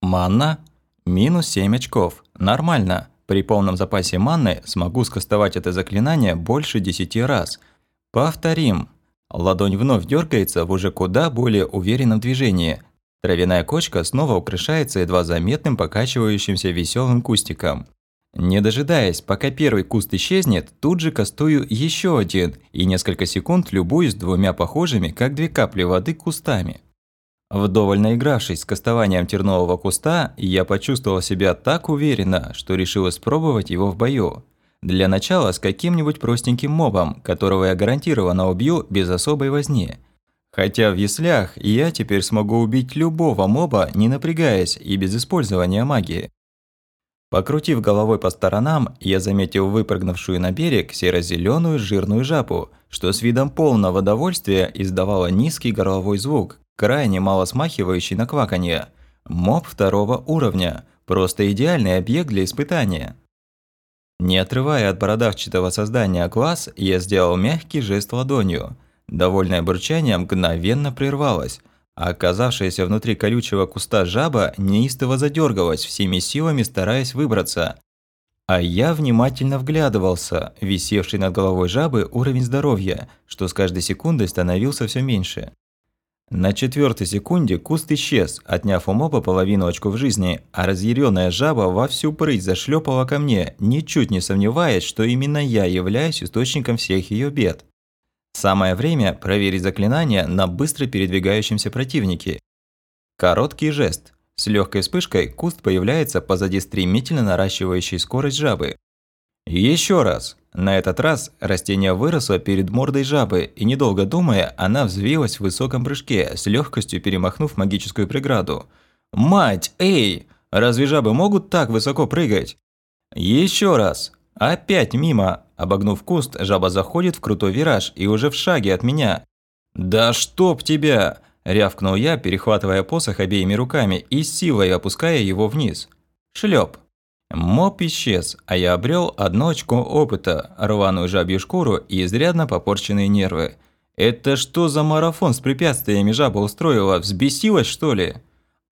[SPEAKER 1] Манна? Минус 7 очков. Нормально. При полном запасе манны смогу скастовать это заклинание больше 10 раз. Повторим. Ладонь вновь дергается в уже куда более уверенном движении. Травяная кочка снова украшается едва заметным покачивающимся веселым кустиком. Не дожидаясь, пока первый куст исчезнет, тут же кастую еще один и несколько секунд любуюсь двумя похожими, как две капли воды, кустами. Вдоволь наигравшись с кастованием тернового куста, я почувствовал себя так уверенно, что решил испробовать его в бою. Для начала с каким-нибудь простеньким мобом, которого я гарантированно убью без особой возни. Хотя в яслях я теперь смогу убить любого моба, не напрягаясь и без использования магии. Покрутив головой по сторонам, я заметил выпрыгнувшую на берег серо зеленую жирную жабу, что с видом полного удовольствия издавала низкий горловой звук, крайне мало смахивающий на кваканье. Моб второго уровня, просто идеальный объект для испытания. Не отрывая от бородавчатого создания глаз, я сделал мягкий жест ладонью. Довольное бурчание мгновенно прервалось, а оказавшаяся внутри колючего куста жаба неистово задергалась, всеми силами стараясь выбраться. А я внимательно вглядывался, висевший над головой жабы уровень здоровья, что с каждой секундой становился все меньше. На четвертой секунде куст исчез, отняв у моба половину очков жизни, а разъяренная жаба во всю прыть зашлепала ко мне, ничуть не сомневаясь, что именно я являюсь источником всех ее бед. Самое время проверить заклинание на быстро передвигающемся противнике. Короткий жест. С легкой вспышкой куст появляется позади стремительно наращивающей скорость жабы. Еще раз. На этот раз растение выросло перед мордой жабы, и недолго думая, она взвилась в высоком прыжке, с легкостью перемахнув магическую преграду. «Мать, эй! Разве жабы могут так высоко прыгать?» Еще раз. Опять мимо. Обогнув куст, жаба заходит в крутой вираж и уже в шаге от меня. «Да чтоб тебя!» – рявкнул я, перехватывая посох обеими руками и силой опуская его вниз. Шлеп. Моп исчез, а я обрел одно очко опыта, рваную жабью шкуру и изрядно попорченные нервы. Это что за марафон с препятствиями жаба устроила? Взбесилась, что ли?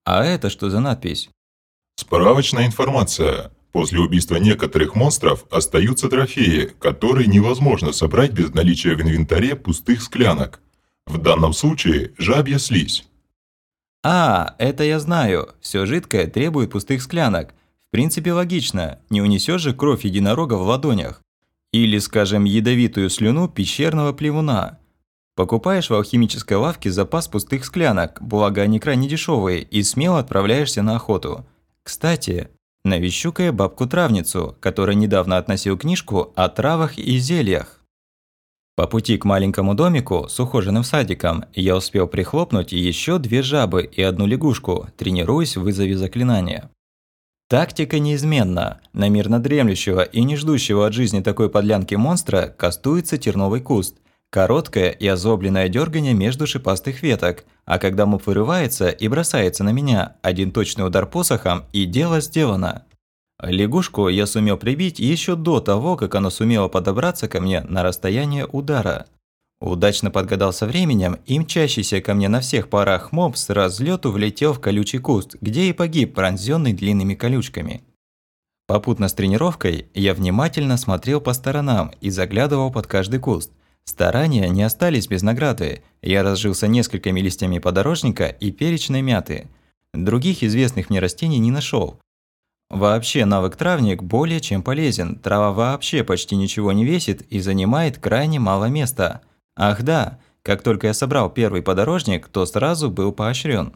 [SPEAKER 1] А это что за надпись?
[SPEAKER 3] Справочная информация. После убийства некоторых монстров остаются трофеи, которые невозможно собрать без наличия в инвентаре пустых склянок. В данном случае жабья слизь.
[SPEAKER 1] А, это я знаю. Все жидкое требует пустых склянок. В принципе, логично. Не унесешь же кровь единорога в ладонях. Или, скажем, ядовитую слюну пещерного плевуна. Покупаешь в алхимической лавке запас пустых склянок, благо они крайне дешевые, и смело отправляешься на охоту. Кстати, навещу-ка бабку-травницу, которая недавно относил книжку о травах и зельях. По пути к маленькому домику с ухоженным садиком я успел прихлопнуть еще две жабы и одну лягушку, тренируясь в вызове заклинания. Тактика неизменна. На мирно дремлющего и не ждущего от жизни такой подлянки монстра кастуется терновый куст. Короткое и озлобленное дергание между шипастых веток, а когда моб вырывается и бросается на меня, один точный удар посохом и дело сделано. Лягушку я сумел прибить еще до того, как оно сумело подобраться ко мне на расстояние удара. Удачно подгадал со временем, и мчащийся ко мне на всех парах моб с разлету влетел в колючий куст, где и погиб, пронзенный длинными колючками. Попутно с тренировкой я внимательно смотрел по сторонам и заглядывал под каждый куст. Старания не остались без награды. Я разжился несколькими листьями подорожника и перечной мяты. Других известных мне растений не нашел. Вообще навык травник более чем полезен. Трава вообще почти ничего не весит и занимает крайне мало места. Ах да, как только я собрал первый подорожник, то сразу был поощрен.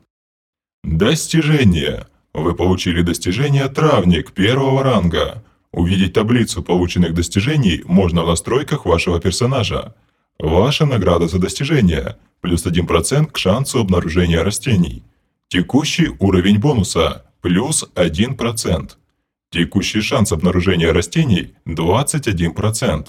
[SPEAKER 3] Достижение. Вы получили достижение «Травник» первого ранга. Увидеть таблицу полученных достижений можно в настройках вашего персонажа. Ваша награда за достижение – плюс 1% к шансу обнаружения растений. Текущий уровень бонуса – плюс 1%. Текущий шанс обнаружения растений – 21%.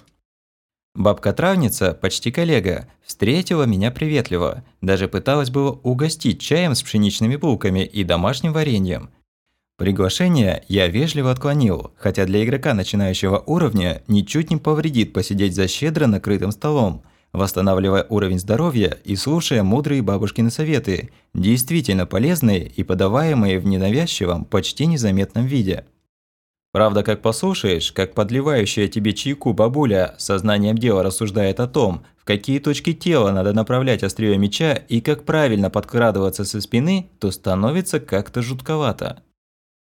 [SPEAKER 1] Бабка-травница, почти коллега, встретила меня приветливо, даже пыталась было угостить чаем с пшеничными булками и домашним вареньем. Приглашение я вежливо отклонил, хотя для игрока начинающего уровня ничуть не повредит посидеть за щедро накрытым столом, восстанавливая уровень здоровья и слушая мудрые бабушкины советы, действительно полезные и подаваемые в ненавязчивом, почти незаметном виде. Правда, как послушаешь, как подливающая тебе чайку бабуля сознанием дела рассуждает о том, в какие точки тела надо направлять острие меча и как правильно подкрадываться со спины, то становится как-то жутковато.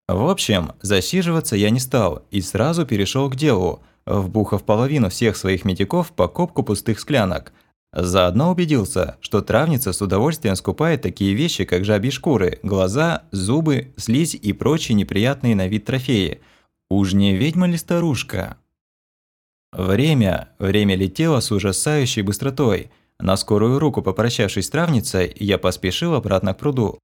[SPEAKER 1] В общем, засиживаться я не стал и сразу перешел к делу, вбухав половину всех своих медиков в покупку пустых склянок. Заодно убедился, что травница с удовольствием скупает такие вещи, как жабьи шкуры, глаза, зубы, слизь и прочие неприятные на вид трофеи – Уж не ведьма ли старушка? Время, время летело с ужасающей быстротой. На скорую руку попрощавшись с травницей, я поспешил обратно к пруду.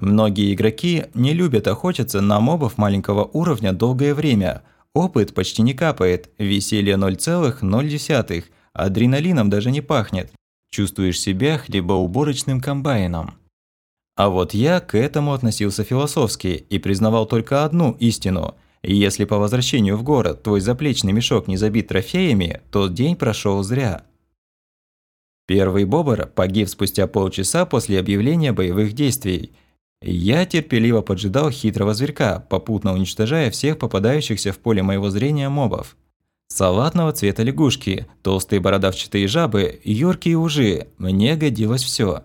[SPEAKER 1] Многие игроки не любят охотиться на мобов маленького уровня долгое время. Опыт почти не капает, веселье 0,0, адреналином даже не пахнет. Чувствуешь себя хлебоуборочным комбайном. А вот я к этому относился философски и признавал только одну истину – и если по возвращению в город твой заплечный мешок не забит трофеями, то день прошел зря. Первый бобр погиб спустя полчаса после объявления боевых действий. Я терпеливо поджидал хитрого зверька, попутно уничтожая всех попадающихся в поле моего зрения мобов. Салатного цвета лягушки, толстые бородавчатые жабы, юркие ужи – мне годилось все.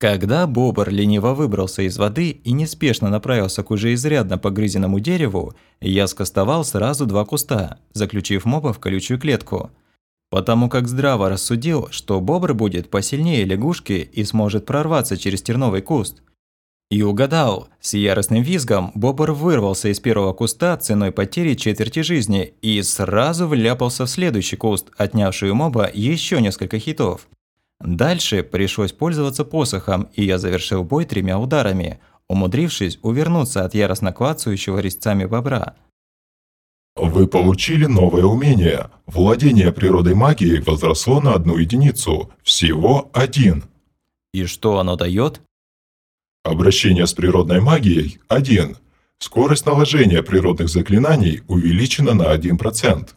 [SPEAKER 1] Когда бобр лениво выбрался из воды и неспешно направился к уже изрядно погрызенному дереву, я скостовал сразу два куста, заключив моба в колючую клетку. Потому как здраво рассудил, что бобр будет посильнее лягушки и сможет прорваться через терновый куст. И угадал, с яростным визгом бобр вырвался из первого куста ценой потери четверти жизни и сразу вляпался в следующий куст, отнявший у моба еще несколько хитов. Дальше пришлось пользоваться посохом, и я завершил бой тремя ударами, умудрившись увернуться от яростно клацающего резцами бобра.
[SPEAKER 3] Вы получили новое умение. Владение природой магией возросло на одну единицу. Всего один.
[SPEAKER 1] И что оно дает?
[SPEAKER 3] Обращение с природной магией – один. Скорость наложения природных заклинаний увеличена на 1%.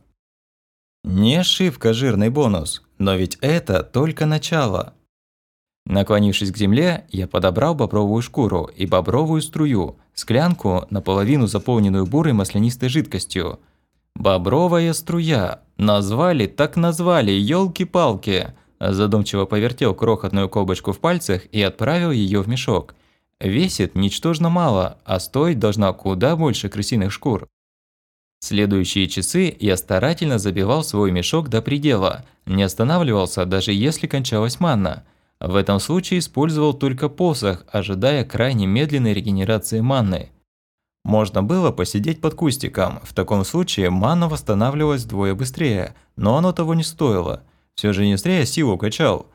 [SPEAKER 1] Не ошибка жирный бонус, но ведь это только начало. Наклонившись к земле, я подобрал бобровую шкуру и бобровую струю, склянку, наполовину заполненную бурой маслянистой жидкостью. Бобровая струя. Назвали, так назвали, ёлки-палки. Задумчиво повертел крохотную колбочку в пальцах и отправил ее в мешок. Весит ничтожно мало, а стоить должна куда больше крысиных шкур. Следующие часы я старательно забивал свой мешок до предела, не останавливался, даже если кончалась манна. В этом случае использовал только посох, ожидая крайне медленной регенерации манны. Можно было посидеть под кустиком, в таком случае манна восстанавливалась вдвое быстрее, но оно того не стоило. Все же не зря я силу качал.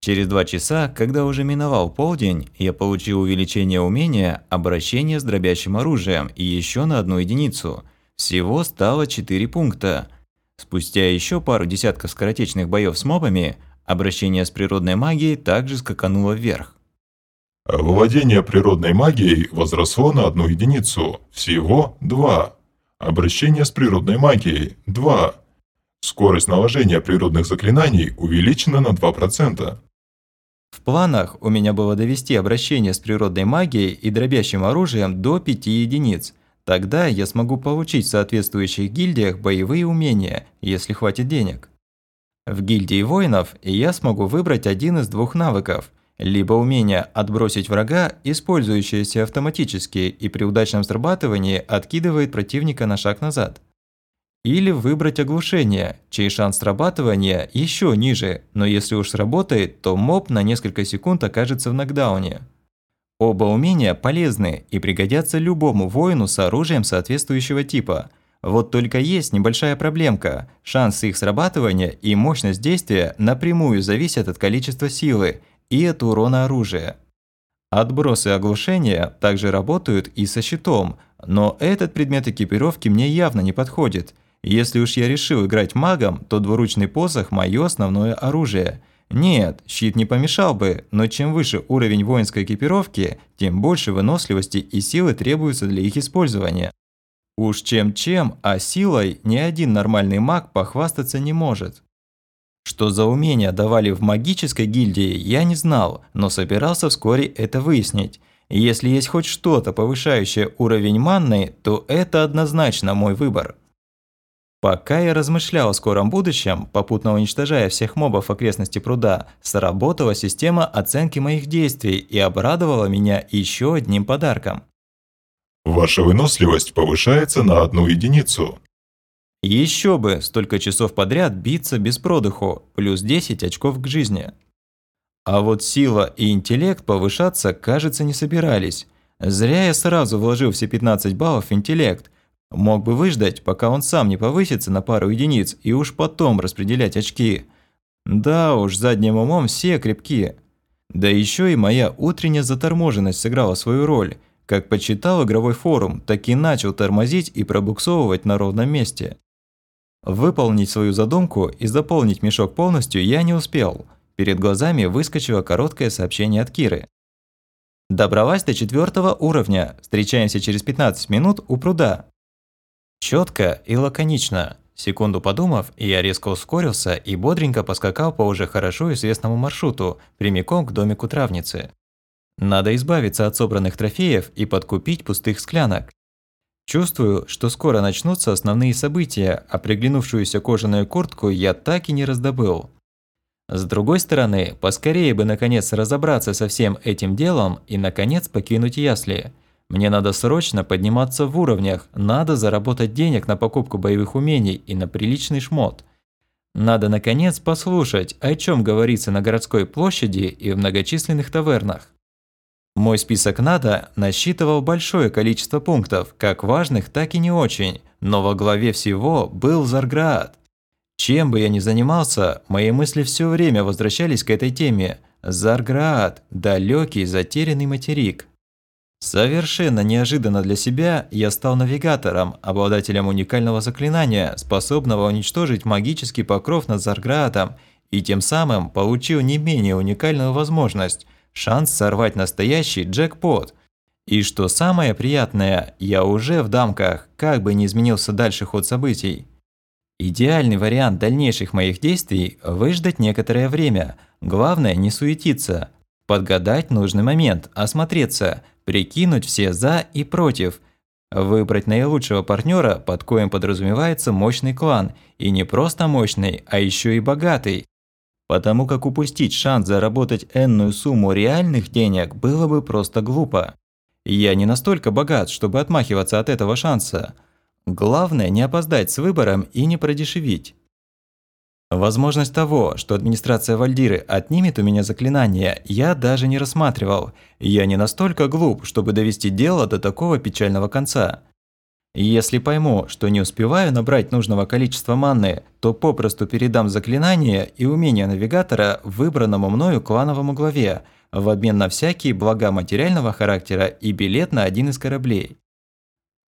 [SPEAKER 1] Через два часа, когда уже миновал полдень, я получил увеличение умения обращения с дробящим оружием и еще на одну единицу – всего стало 4 пункта. Спустя еще пару десятков скоротечных боев с мобами, обращение с природной магией также скакануло вверх.
[SPEAKER 3] Владение природной магией возросло на одну единицу. Всего 2. Обращение с природной магией – 2. Скорость наложения природных заклинаний увеличена на 2%.
[SPEAKER 1] В планах у меня было довести обращение с природной магией и дробящим оружием до 5 единиц – Тогда я смогу получить в соответствующих гильдиях боевые умения, если хватит денег. В гильдии воинов я смогу выбрать один из двух навыков. Либо умение отбросить врага, использующееся автоматически и при удачном срабатывании откидывает противника на шаг назад. Или выбрать оглушение, чей шанс срабатывания еще ниже, но если уж сработает, то моб на несколько секунд окажется в нокдауне. Оба умения полезны и пригодятся любому воину с оружием соответствующего типа. Вот только есть небольшая проблемка. Шанс их срабатывания и мощность действия напрямую зависят от количества силы и от урона оружия. Отбросы оглушения также работают и со щитом, но этот предмет экипировки мне явно не подходит. Если уж я решил играть магом, то двуручный посох – мое основное оружие – нет, щит не помешал бы, но чем выше уровень воинской экипировки, тем больше выносливости и силы требуются для их использования. Уж чем-чем, а силой ни один нормальный маг похвастаться не может. Что за умения давали в магической гильдии, я не знал, но собирался вскоре это выяснить. если есть хоть что-то, повышающее уровень манны, то это однозначно мой выбор. Пока я размышлял о скором будущем, попутно уничтожая всех мобов окрестности пруда, сработала система оценки моих действий и обрадовала меня еще одним подарком.
[SPEAKER 3] Ваша выносливость повышается на одну единицу.
[SPEAKER 1] Еще бы, столько часов подряд биться без продыху, плюс 10 очков к жизни. А вот сила и интеллект повышаться, кажется, не собирались. Зря я сразу вложил все 15 баллов в интеллект, Мог бы выждать, пока он сам не повысится на пару единиц, и уж потом распределять очки. Да уж, задним умом все крепкие. Да еще и моя утренняя заторможенность сыграла свою роль. Как почитал игровой форум, так и начал тормозить и пробуксовывать на ровном месте. Выполнить свою задумку и заполнить мешок полностью я не успел. Перед глазами выскочило короткое сообщение от Киры. Добралась до четвертого уровня. Встречаемся через 15 минут у пруда. Четко и лаконично. Секунду подумав, я резко ускорился и бодренько поскакал по уже хорошо известному маршруту, прямиком к домику травницы. Надо избавиться от собранных трофеев и подкупить пустых склянок. Чувствую, что скоро начнутся основные события, а приглянувшуюся кожаную куртку я так и не раздобыл. С другой стороны, поскорее бы наконец разобраться со всем этим делом и наконец покинуть ясли – мне надо срочно подниматься в уровнях, надо заработать денег на покупку боевых умений и на приличный шмот. Надо, наконец, послушать, о чем говорится на городской площади и в многочисленных тавернах. Мой список «надо» насчитывал большое количество пунктов, как важных, так и не очень, но во главе всего был Зарград. Чем бы я ни занимался, мои мысли все время возвращались к этой теме. Зарград – далекий затерянный материк. Совершенно неожиданно для себя я стал навигатором, обладателем уникального заклинания, способного уничтожить магический покров над Зарградом, и тем самым получил не менее уникальную возможность – шанс сорвать настоящий джекпот. И что самое приятное, я уже в дамках, как бы не изменился дальше ход событий. Идеальный вариант дальнейших моих действий – выждать некоторое время. Главное – не суетиться. Подгадать нужный момент, осмотреться – прикинуть все «за» и «против», выбрать наилучшего партнера, под коем подразумевается мощный клан, и не просто мощный, а еще и богатый. Потому как упустить шанс заработать энную сумму реальных денег было бы просто глупо. Я не настолько богат, чтобы отмахиваться от этого шанса. Главное не опоздать с выбором и не продешевить. Возможность того, что администрация Вальдиры отнимет у меня заклинание, я даже не рассматривал. Я не настолько глуп, чтобы довести дело до такого печального конца. Если пойму, что не успеваю набрать нужного количества манны, то попросту передам заклинание и умение навигатора выбранному мною клановому главе в обмен на всякие блага материального характера и билет на один из кораблей.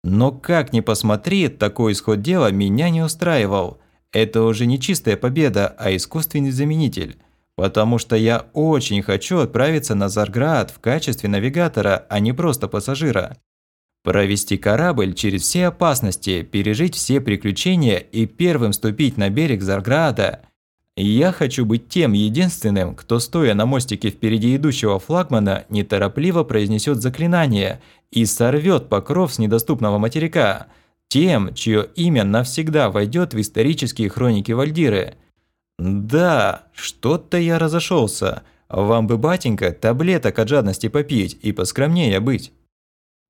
[SPEAKER 1] Но как ни посмотри, такой исход дела меня не устраивал – это уже не чистая победа, а искусственный заменитель. Потому что я очень хочу отправиться на Зарград в качестве навигатора, а не просто пассажира. Провести корабль через все опасности, пережить все приключения и первым ступить на берег Зарграда. Я хочу быть тем единственным, кто, стоя на мостике впереди идущего флагмана, неторопливо произнесет заклинание и сорвет покров с недоступного материка – тем, чье имя навсегда войдет в исторические хроники Вальдиры. Да, что-то я разошелся. Вам бы, батенька, таблеток от жадности попить и поскромнее быть.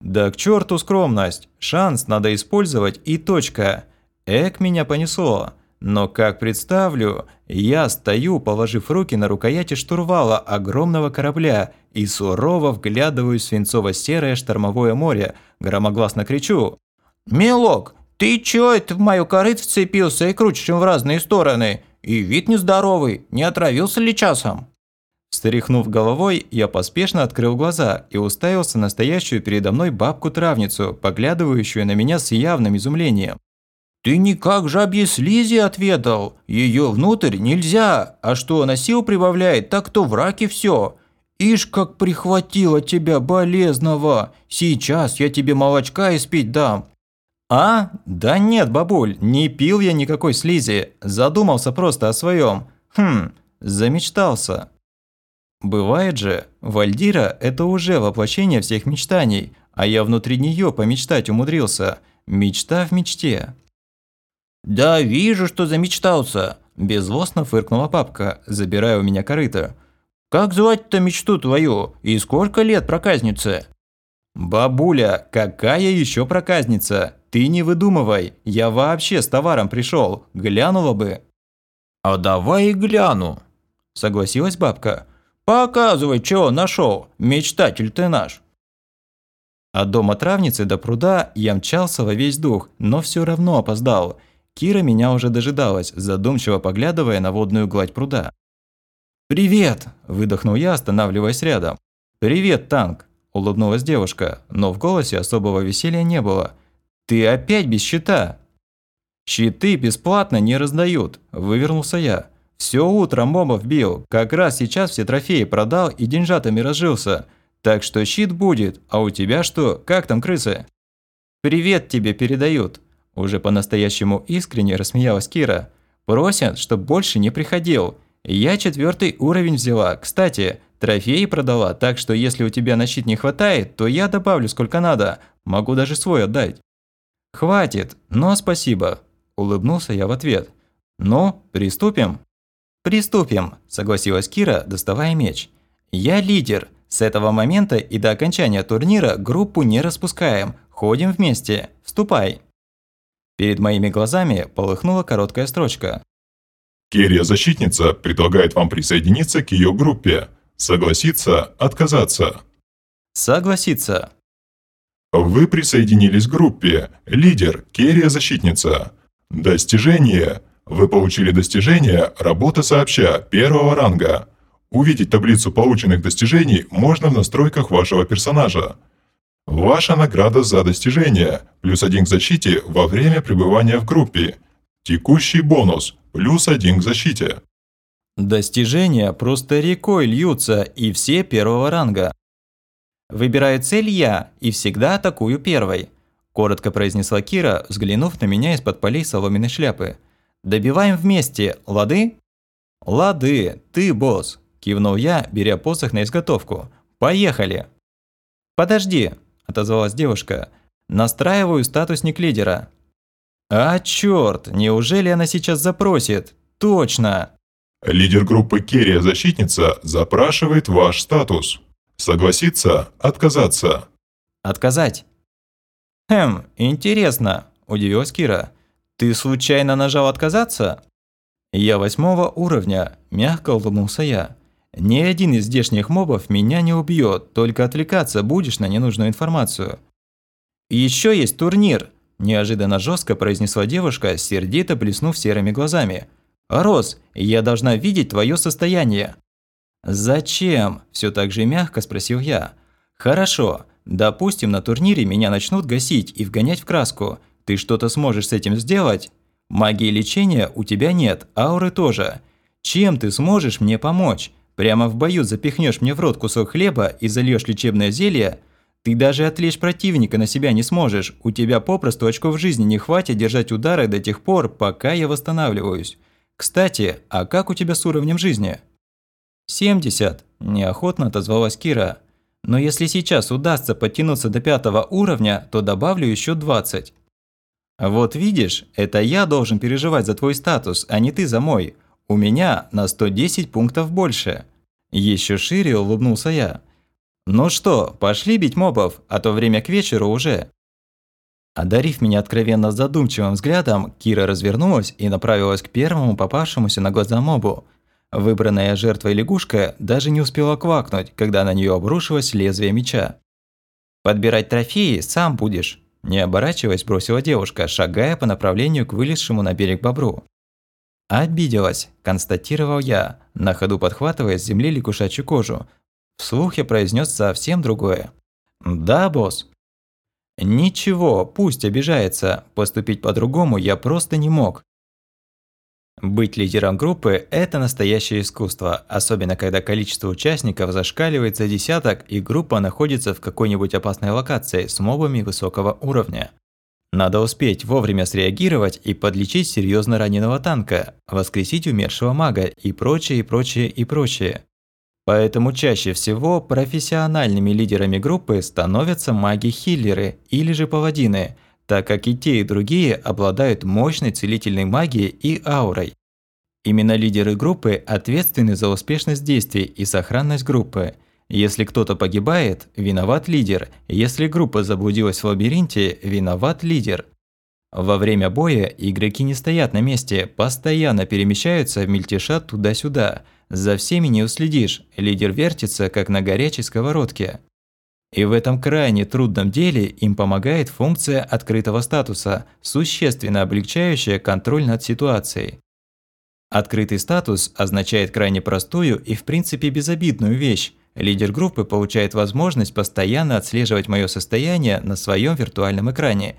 [SPEAKER 1] Да к черту скромность, шанс надо использовать и точка. Эк меня понесло. Но как представлю, я стою, положив руки на рукояти штурвала огромного корабля и сурово вглядываюсь в свинцово-серое штормовое море, громогласно кричу «Милок, ты чё это в мою корыт вцепился и крутишь им в разные стороны? И вид нездоровый, не отравился ли часом?» Встряхнув головой, я поспешно открыл глаза и уставился на стоящую передо мной бабку-травницу, поглядывающую на меня с явным изумлением. «Ты никак жабье слизи отведал? Ее внутрь нельзя, а что она сил прибавляет, так то в раке все. Ишь, как прихватило тебя болезного! Сейчас я тебе молочка испить дам, «А? Да нет, бабуль, не пил я никакой слизи, задумался просто о своем. Хм, замечтался». Бывает же, Вальдира – это уже воплощение всех мечтаний, а я внутри нее помечтать умудрился. Мечта в мечте. «Да вижу, что замечтался», – беззлостно фыркнула папка, забирая у меня корыто. «Как звать-то мечту твою? И сколько лет проказнице?» «Бабуля, какая еще проказница? Ты не выдумывай, я вообще с товаром пришел, глянула бы». «А давай и гляну», – согласилась бабка. «Показывай, чего нашел, мечтатель ты наш». От дома травницы до пруда я мчался во весь дух, но все равно опоздал. Кира меня уже дожидалась, задумчиво поглядывая на водную гладь пруда. «Привет!» – выдохнул я, останавливаясь рядом. «Привет, танк!» – улыбнулась девушка, но в голосе особого веселья не было. «Ты опять без щита!» «Щиты бесплатно не раздают», – вывернулся я. «Все утро мобов бил, как раз сейчас все трофеи продал и деньжатами разжился. Так что щит будет, а у тебя что, как там крысы?» «Привет тебе передают», – Уже по-настоящему искренне рассмеялась Кира. «Просят, чтоб больше не приходил. Я четвертый уровень взяла. Кстати, трофеи продала, так что если у тебя на щит не хватает, то я добавлю сколько надо. Могу даже свой отдать». «Хватит, но спасибо», – улыбнулся я в ответ. «Ну, приступим?» «Приступим», – согласилась Кира, доставая меч. «Я лидер. С этого момента и до окончания турнира группу не распускаем. Ходим вместе. Вступай». Перед моими глазами полыхнула короткая строчка.
[SPEAKER 3] Керия Защитница предлагает вам присоединиться к ее группе. Согласиться, отказаться.
[SPEAKER 1] Согласиться.
[SPEAKER 3] Вы присоединились к группе. Лидер Керия Защитница. Достижение. Вы получили достижение «Работа сообща» первого ранга. Увидеть таблицу полученных достижений можно в настройках вашего персонажа. Ваша награда за достижение – плюс один к защите во время пребывания в группе. Текущий бонус – плюс один к защите.
[SPEAKER 1] Достижения просто рекой льются, и все первого ранга. Выбираю цель я и всегда атакую первой. Коротко произнесла Кира, взглянув на меня из-под полей соломенной шляпы. Добиваем вместе, лады? Лады, ты босс, кивнул я, беря посох на изготовку. Поехали. Подожди, отозвалась девушка. Настраиваю статусник лидера. А чёрт, неужели она сейчас запросит? Точно.
[SPEAKER 3] Лидер группы Керия Защитница запрашивает ваш статус. Согласиться, отказаться.
[SPEAKER 1] Отказать. Хм, интересно, удивилась Кира. «Ты случайно нажал «отказаться»?» «Я восьмого уровня», – мягко улыбнулся я. «Ни один из здешних мобов меня не убьет, только отвлекаться будешь на ненужную информацию». «Еще есть турнир», – неожиданно жестко произнесла девушка, сердито блеснув серыми глазами. «Рос, я должна видеть твое состояние». «Зачем?» – все так же мягко спросил я. «Хорошо, допустим, на турнире меня начнут гасить и вгонять в краску. Ты что-то сможешь с этим сделать? Магии лечения у тебя нет, ауры тоже. Чем ты сможешь мне помочь? Прямо в бою запихнешь мне в рот кусок хлеба и зальешь лечебное зелье? Ты даже отвлечь противника на себя не сможешь. У тебя попросту очков жизни не хватит держать удары до тех пор, пока я восстанавливаюсь. Кстати, а как у тебя с уровнем жизни? 70, неохотно отозвалась Кира. Но если сейчас удастся подтянуться до пятого уровня, то добавлю еще 20. Вот видишь, это я должен переживать за твой статус, а не ты за мой. У меня на 110 пунктов больше. Еще шире улыбнулся я. Ну что, пошли бить мобов, а то время к вечеру уже. Одарив меня откровенно задумчивым взглядом, Кира развернулась и направилась к первому попавшемуся на глаза мобу. Выбранная жертвой лягушка даже не успела квакнуть, когда на нее обрушилось лезвие меча. «Подбирать трофеи сам будешь», не оборачиваясь, бросила девушка, шагая по направлению к вылезшему на берег бобру. «Обиделась», – констатировал я, на ходу подхватывая с земли лягушачью кожу. Вслух я произнес совсем другое. «Да, босс». «Ничего, пусть обижается. Поступить по-другому я просто не мог. Быть лидером группы – это настоящее искусство, особенно когда количество участников зашкаливает за десяток и группа находится в какой-нибудь опасной локации с мобами высокого уровня. Надо успеть вовремя среагировать и подлечить серьезно раненого танка, воскресить умершего мага и прочее, и прочее, и прочее. Поэтому чаще всего профессиональными лидерами группы становятся маги-хиллеры или же паладины – так как и те, и другие обладают мощной целительной магией и аурой. Именно лидеры группы ответственны за успешность действий и сохранность группы. Если кто-то погибает, виноват лидер. Если группа заблудилась в лабиринте, виноват лидер. Во время боя игроки не стоят на месте, постоянно перемещаются, мельтешат туда-сюда. За всеми не уследишь, лидер вертится, как на горячей сковородке. И в этом крайне трудном деле им помогает функция открытого статуса, существенно облегчающая контроль над ситуацией. Открытый статус означает крайне простую и в принципе безобидную вещь. Лидер группы получает возможность постоянно отслеживать мое состояние на своем виртуальном экране.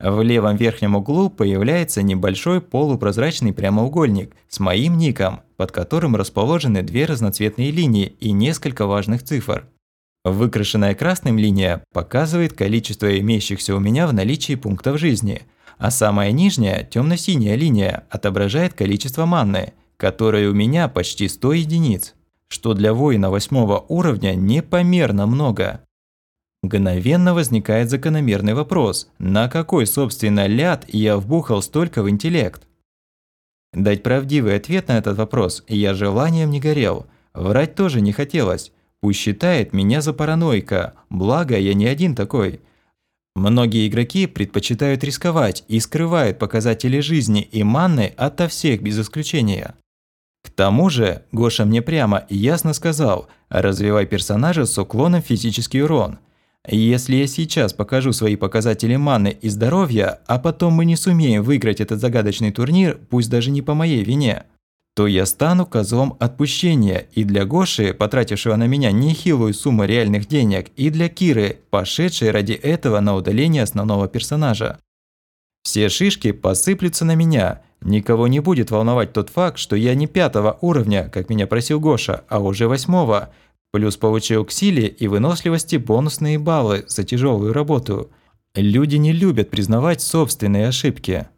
[SPEAKER 1] В левом верхнем углу появляется небольшой полупрозрачный прямоугольник с моим ником, под которым расположены две разноцветные линии и несколько важных цифр. Выкрашенная красным линия показывает количество имеющихся у меня в наличии пунктов жизни, а самая нижняя, темно-синяя линия, отображает количество манны, которое у меня почти 100 единиц, что для воина восьмого уровня непомерно много. Мгновенно возникает закономерный вопрос, на какой, собственно, ляд я вбухал столько в интеллект? Дать правдивый ответ на этот вопрос я желанием не горел, врать тоже не хотелось. Пусть считает меня за параноика, благо я не один такой. Многие игроки предпочитают рисковать и скрывают показатели жизни и манны ото всех без исключения. К тому же, Гоша мне прямо и ясно сказал, развивай персонажа с уклоном физический урон. Если я сейчас покажу свои показатели маны и здоровья, а потом мы не сумеем выиграть этот загадочный турнир, пусть даже не по моей вине, то я стану козлом отпущения и для Гоши, потратившего на меня нехилую сумму реальных денег, и для Киры, пошедшей ради этого на удаление основного персонажа. Все шишки посыплются на меня. Никого не будет волновать тот факт, что я не пятого уровня, как меня просил Гоша, а уже восьмого. Плюс получил к силе и выносливости бонусные баллы за тяжелую работу. Люди не любят признавать собственные ошибки.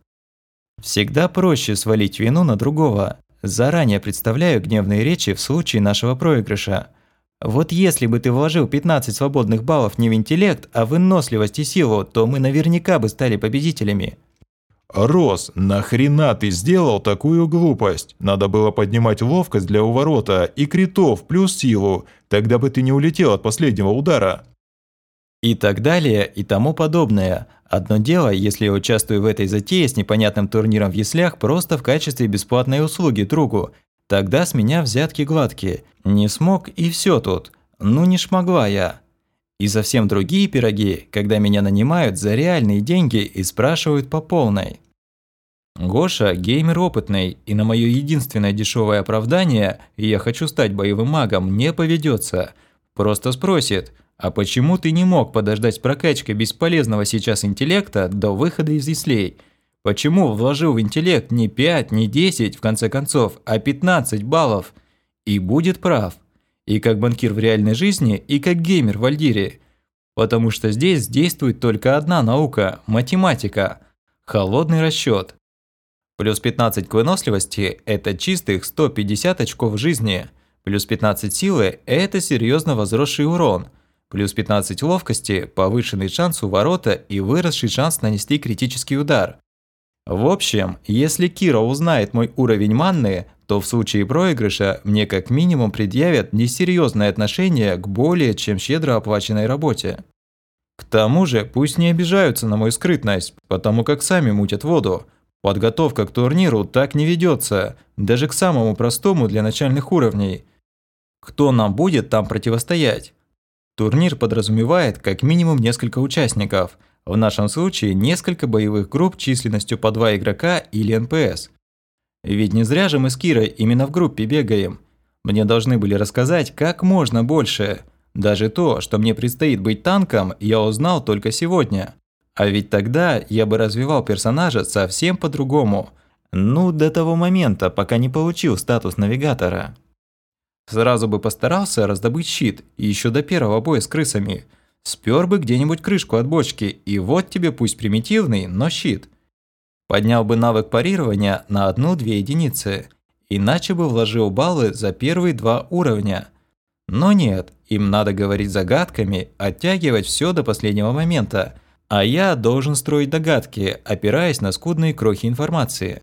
[SPEAKER 1] Всегда проще свалить вину на другого. Заранее представляю гневные речи в случае нашего проигрыша. Вот если бы ты вложил 15 свободных баллов не в интеллект, а в выносливость и силу, то мы наверняка бы стали победителями.
[SPEAKER 2] «Рос, нахрена ты сделал такую глупость? Надо было поднимать ловкость для уворота и критов плюс силу, тогда бы ты не улетел от последнего удара».
[SPEAKER 1] И так далее, и тому подобное. Одно дело, если я участвую в этой затее с непонятным турниром в яслях просто в качестве бесплатной услуги другу. Тогда с меня взятки гладкие. Не смог и все тут. Ну не шмогла я. И совсем другие пироги, когда меня нанимают за реальные деньги и спрашивают по полной. Гоша – геймер опытный, и на мое единственное дешевое оправдание «я хочу стать боевым магом» не поведется. Просто спросит – а почему ты не мог подождать с прокачкой бесполезного сейчас интеллекта до выхода из яслей? Почему вложил в интеллект не 5, не 10, в конце концов, а 15 баллов? И будет прав. И как банкир в реальной жизни, и как геймер в Альдире. Потому что здесь действует только одна наука – математика. Холодный расчет. Плюс 15 к выносливости – это чистых 150 очков жизни. Плюс 15 силы – это серьезно возросший урон – Плюс 15 ловкости, повышенный шанс у ворота и выросший шанс нанести критический удар. В общем, если Кира узнает мой уровень манны, то в случае проигрыша мне как минимум предъявят несерьезное отношение к более чем щедро оплаченной работе. К тому же, пусть не обижаются на мою скрытность, потому как сами мутят воду. Подготовка к турниру так не ведется, даже к самому простому для начальных уровней. Кто нам будет там противостоять? Турнир подразумевает как минимум несколько участников, в нашем случае несколько боевых групп численностью по два игрока или НПС. Ведь не зря же мы с Кирой именно в группе бегаем. Мне должны были рассказать как можно больше. Даже то, что мне предстоит быть танком, я узнал только сегодня. А ведь тогда я бы развивал персонажа совсем по-другому. Ну, до того момента, пока не получил статус навигатора. Сразу бы постарался раздобыть щит, еще до первого боя с крысами. Спер бы где-нибудь крышку от бочки, и вот тебе пусть примитивный, но щит. Поднял бы навык парирования на одну-две единицы, иначе бы вложил баллы за первые два уровня. Но нет, им надо говорить загадками, оттягивать все до последнего момента, а я должен строить догадки, опираясь на скудные крохи информации.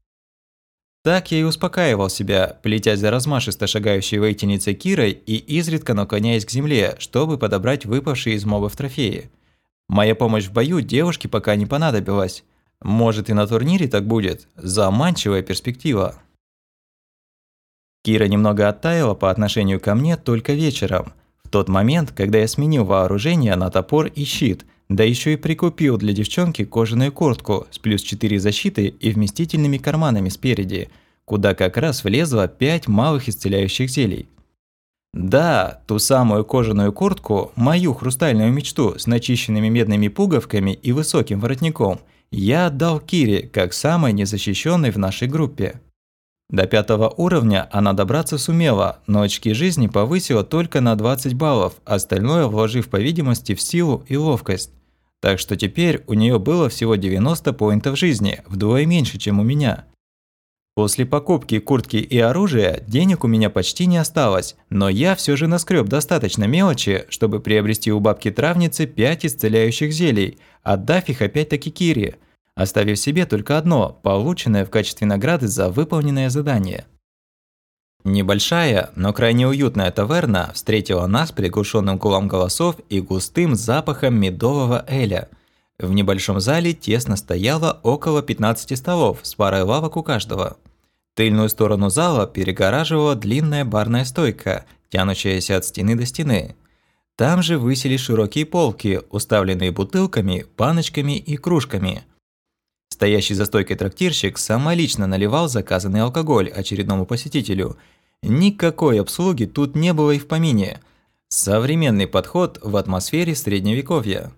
[SPEAKER 1] Так я и успокаивал себя, плетясь за размашисто шагающей воительницей Кирой и изредка наклоняясь к земле, чтобы подобрать выпавшие из мобов трофеи. Моя помощь в бою девушке пока не понадобилась. Может и на турнире так будет. Заманчивая перспектива. Кира немного оттаяла по отношению ко мне только вечером. В тот момент, когда я сменил вооружение на топор и щит, да еще и прикупил для девчонки кожаную куртку с плюс 4 защиты и вместительными карманами спереди, куда как раз влезло 5 малых исцеляющих зелий. Да, ту самую кожаную куртку, мою хрустальную мечту с начищенными медными пуговками и высоким воротником, я отдал Кире как самой незащищенной в нашей группе. До пятого уровня она добраться сумела, но очки жизни повысила только на 20 баллов, остальное вложив по видимости в силу и ловкость. Так что теперь у нее было всего 90 поинтов жизни, вдвое меньше, чем у меня. После покупки куртки и оружия денег у меня почти не осталось, но я все же наскреб достаточно мелочи, чтобы приобрести у бабки-травницы 5 исцеляющих зелий, отдав их опять-таки Кире, оставив себе только одно, полученное в качестве награды за выполненное задание. Небольшая, но крайне уютная таверна встретила нас приглушенным гулом голосов и густым запахом медового эля. В небольшом зале тесно стояло около 15 столов с парой лавок у каждого. Тыльную сторону зала перегораживала длинная барная стойка, тянущаяся от стены до стены. Там же высились широкие полки, уставленные бутылками, баночками и кружками. Стоящий за стойкой трактирщик самолично наливал заказанный алкоголь очередному посетителю. Никакой обслуги тут не было и в помине. Современный подход в атмосфере средневековья.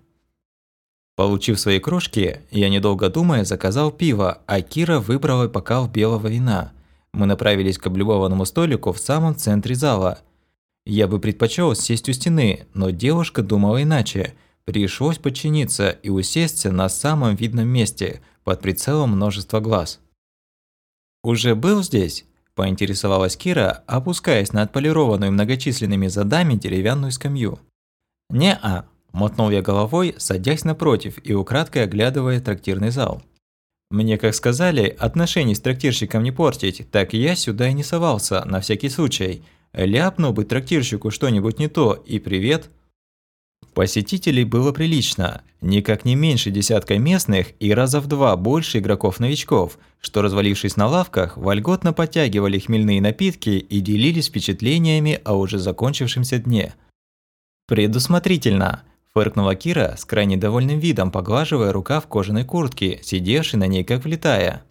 [SPEAKER 1] Получив свои кружки, я, недолго думая, заказал пиво, а Кира выбрала бокал белого вина. Мы направились к облюбованному столику в самом центре зала. Я бы предпочел сесть у стены, но девушка думала иначе. Пришлось подчиниться и усесться на самом видном месте, под прицелом множества глаз. «Уже был здесь?» – поинтересовалась Кира, опускаясь на отполированную многочисленными задами деревянную скамью. «Не-а», Мотнул я головой, садясь напротив и украдкой оглядывая трактирный зал. Мне, как сказали, отношений с трактирщиком не портить, так я сюда и не совался, на всякий случай. Ляпнул бы трактирщику что-нибудь не то, и привет. Посетителей было прилично, никак не меньше десятка местных и раза в два больше игроков-новичков, что, развалившись на лавках, вольготно подтягивали хмельные напитки и делились впечатлениями о уже закончившемся дне. Предусмотрительно. Фыркнула Кира с крайне довольным видом, поглаживая рукав кожаной куртки, сидевшей на ней как влетая.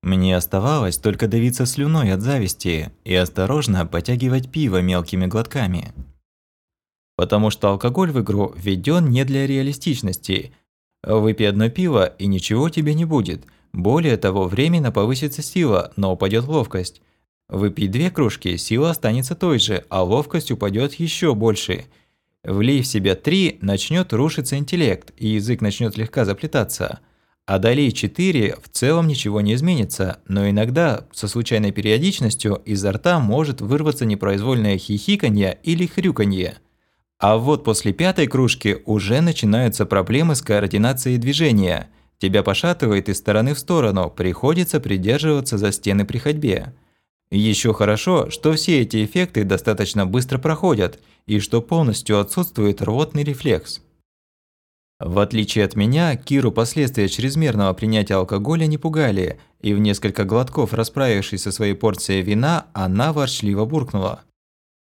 [SPEAKER 1] Мне оставалось только давиться слюной от зависти и осторожно потягивать пиво мелкими глотками. Потому что алкоголь в игру введен не для реалистичности. Выпей одно пиво, и ничего тебе не будет. Более того, временно повысится сила, но упадет ловкость. Выпей две кружки, сила останется той же, а ловкость упадет еще больше – Влей в себя три, начнет рушиться интеллект, и язык начнет слегка заплетаться. А долей 4 в целом ничего не изменится, но иногда со случайной периодичностью изо рта может вырваться непроизвольное хихиканье или хрюканье. А вот после пятой кружки уже начинаются проблемы с координацией движения. Тебя пошатывает из стороны в сторону, приходится придерживаться за стены при ходьбе. Еще хорошо, что все эти эффекты достаточно быстро проходят и что полностью отсутствует рвотный рефлекс. В отличие от меня, Киру последствия чрезмерного принятия алкоголя не пугали, и в несколько глотков расправившись со своей порцией вина, она ворчливо буркнула.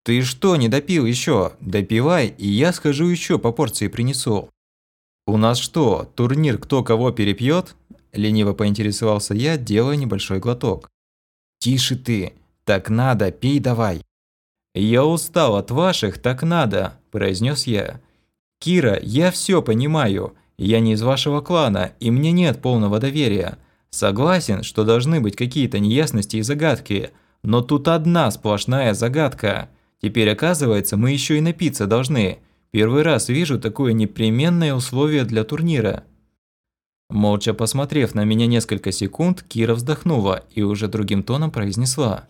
[SPEAKER 1] «Ты что, не допил еще? Допивай, и я схожу еще по порции принесу». «У нас что, турнир кто кого перепьет? лениво поинтересовался я, делая небольшой глоток. «Тише ты! Так надо, пей давай!» «Я устал от ваших, так надо!» – произнес я. «Кира, я все понимаю. Я не из вашего клана, и мне нет полного доверия. Согласен, что должны быть какие-то неясности и загадки, но тут одна сплошная загадка. Теперь оказывается, мы еще и напиться должны. Первый раз вижу такое непременное условие для турнира. Молча посмотрев на меня несколько секунд, Кира вздохнула и уже другим тоном произнесла.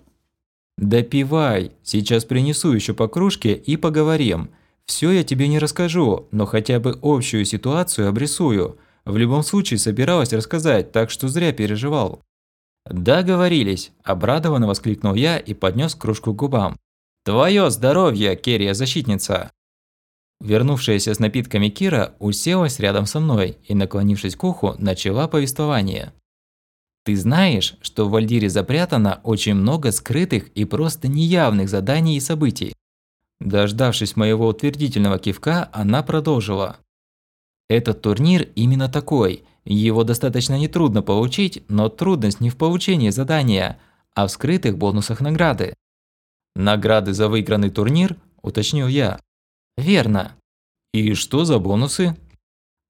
[SPEAKER 1] «Допивай, сейчас принесу еще по кружке и поговорим. Все я тебе не расскажу, но хотя бы общую ситуацию обрисую. В любом случае собиралась рассказать, так что зря переживал». «Договорились», – обрадованно воскликнул я и поднес кружку к губам. «Твое здоровье, Керия-защитница!» Вернувшаяся с напитками Кира уселась рядом со мной и, наклонившись к уху, начала повествование. «Ты знаешь, что в Вальдире запрятано очень много скрытых и просто неявных заданий и событий?» Дождавшись моего утвердительного кивка, она продолжила. «Этот турнир именно такой. Его достаточно нетрудно получить, но трудность не в получении задания, а в скрытых бонусах награды». «Награды за выигранный турнир?» – уточнил я. Верно. И что за бонусы?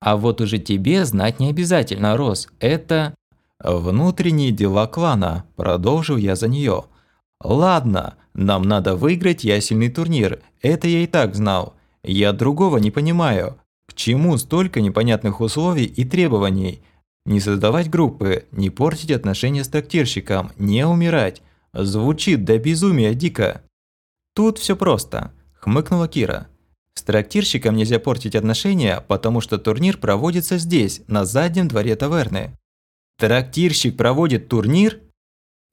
[SPEAKER 1] А вот уже тебе знать не обязательно, Рос. Это внутренние дела клана, продолжил я за нее. Ладно, нам надо выиграть ясельный турнир. Это я и так знал. Я другого не понимаю. К чему столько непонятных условий и требований? Не создавать группы, не портить отношения с трактирщиком, не умирать. Звучит до безумия дико. Тут все просто, хмыкнула Кира. С трактирщиком нельзя портить отношения, потому что турнир проводится здесь, на заднем дворе таверны. Трактирщик проводит турнир?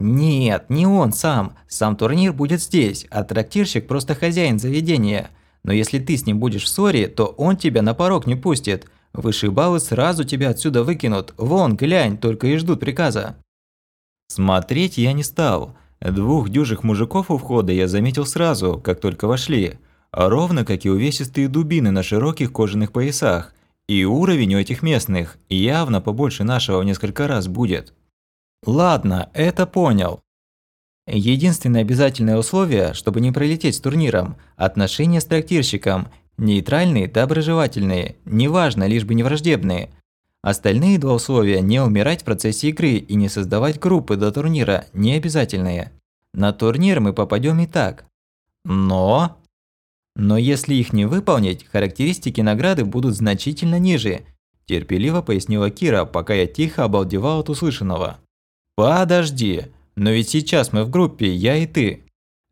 [SPEAKER 1] Нет, не он сам. Сам турнир будет здесь, а трактирщик просто хозяин заведения. Но если ты с ним будешь в ссоре, то он тебя на порог не пустит. Вышибалы сразу тебя отсюда выкинут. Вон, глянь, только и ждут приказа. Смотреть я не стал. Двух дюжих мужиков у входа я заметил сразу, как только вошли. Ровно как и увесистые дубины на широких кожаных поясах. И уровень у этих местных явно побольше нашего в несколько раз будет. Ладно, это понял. Единственное обязательное условие, чтобы не пролететь с турниром – отношения с трактирщиком. Нейтральные, доброжелательные, неважно, лишь бы не враждебные. Остальные два условия – не умирать в процессе игры и не создавать группы до турнира – не обязательные. На турнир мы попадем и так. Но... Но если их не выполнить, характеристики награды будут значительно ниже, терпеливо пояснила Кира, пока я тихо обалдевал от услышанного. Подожди, но ведь сейчас мы в группе, я и ты.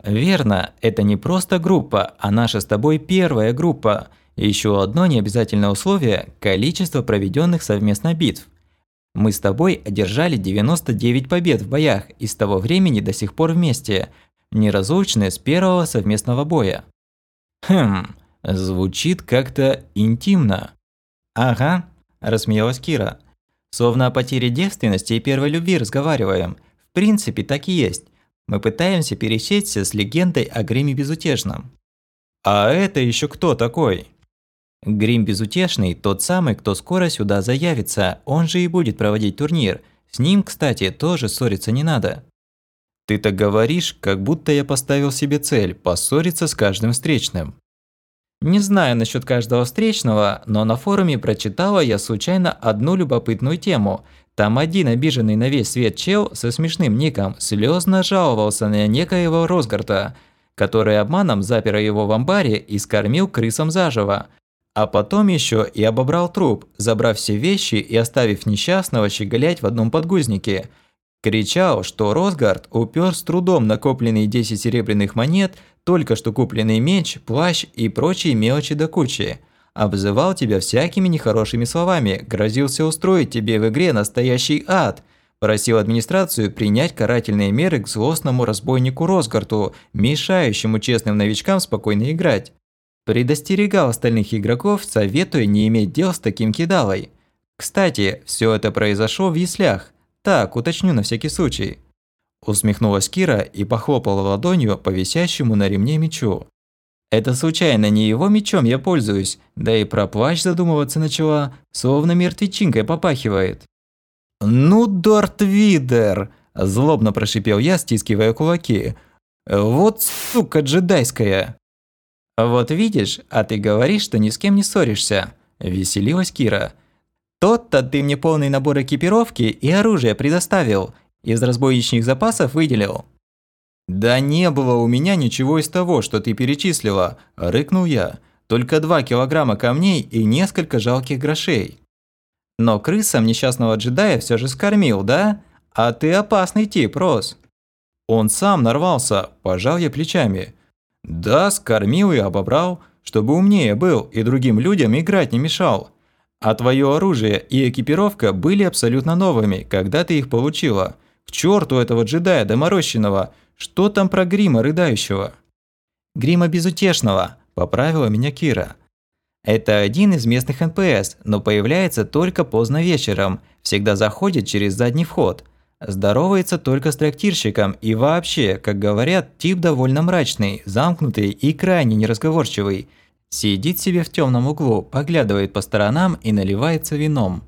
[SPEAKER 1] Верно, это не просто группа, а наша с тобой первая группа. Еще одно необязательное условие – количество проведенных совместно битв. Мы с тобой одержали 99 побед в боях и с того времени до сих пор вместе, неразлучны с первого совместного боя. Хм, звучит как-то интимно. Ага, рассмеялась Кира. Словно о потере девственности и первой любви разговариваем. В принципе, так и есть. Мы пытаемся пересечься с легендой о Гриме Безутешном. А это еще кто такой? Грим Безутешный – тот самый, кто скоро сюда заявится, он же и будет проводить турнир. С ним, кстати, тоже ссориться не надо. Ты так говоришь, как будто я поставил себе цель – поссориться с каждым встречным. Не знаю насчет каждого встречного, но на форуме прочитала я случайно одну любопытную тему. Там один обиженный на весь свет чел со смешным ником слезно жаловался на некоего Росгарта, который обманом запер его в амбаре и скормил крысам заживо. А потом еще и обобрал труп, забрав все вещи и оставив несчастного щеголять в одном подгузнике – Кричал, что Росгард упер с трудом накопленные 10 серебряных монет, только что купленный меч, плащ и прочие мелочи до кучи. Обзывал тебя всякими нехорошими словами, грозился устроить тебе в игре настоящий ад. Просил администрацию принять карательные меры к злостному разбойнику Росгарту, мешающему честным новичкам спокойно играть. Предостерегал остальных игроков, советуя не иметь дел с таким кидалой. Кстати, все это произошло в яслях. Так, уточню на всякий случай. Усмехнулась Кира и похлопала ладонью по висящему на ремне мечу. Это случайно не его мечом я пользуюсь, да и про плащ задумываться начала, словно мертвечинкой попахивает. «Ну, Дарт Видер!» – злобно прошипел я, стискивая кулаки. «Вот сука джедайская!» «Вот видишь, а ты говоришь, что ни с кем не ссоришься», – веселилась Кира. Тот-то ты мне полный набор экипировки и оружия предоставил, из разбойничных запасов выделил». «Да не было у меня ничего из того, что ты перечислила», – рыкнул я. «Только два килограмма камней и несколько жалких грошей». «Но крысам несчастного джедая все же скормил, да? А ты опасный тип, Рос». Он сам нарвался, пожал я плечами. «Да, скормил и обобрал, чтобы умнее был и другим людям играть не мешал. А твое оружие и экипировка были абсолютно новыми, когда ты их получила. К черту этого джедая доморощенного! Что там про грима рыдающего? Грима безутешного, поправила меня Кира. Это один из местных НПС, но появляется только поздно вечером, всегда заходит через задний вход. Здоровается только с трактирщиком и вообще, как говорят, тип довольно мрачный, замкнутый и крайне неразговорчивый – Сидит себе в темном углу, поглядывает по сторонам и наливается вином.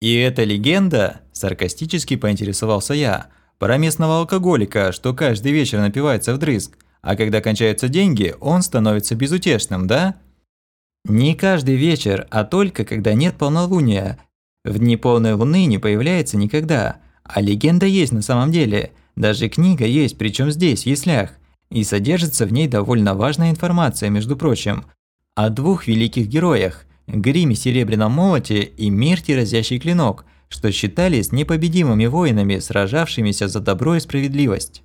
[SPEAKER 1] «И эта легенда?» – саркастически поинтересовался я. «Про местного алкоголика, что каждый вечер напивается вдрызг, а когда кончаются деньги, он становится безутешным, да?» «Не каждый вечер, а только когда нет полнолуния. В дни полной луны не появляется никогда. А легенда есть на самом деле. Даже книга есть, причем здесь, в яслях. И содержится в ней довольно важная информация, между прочим, о двух великих героях Гриме Серебряном Молоте и Мирте Разящий Клинок, что считались непобедимыми воинами, сражавшимися за добро и справедливость.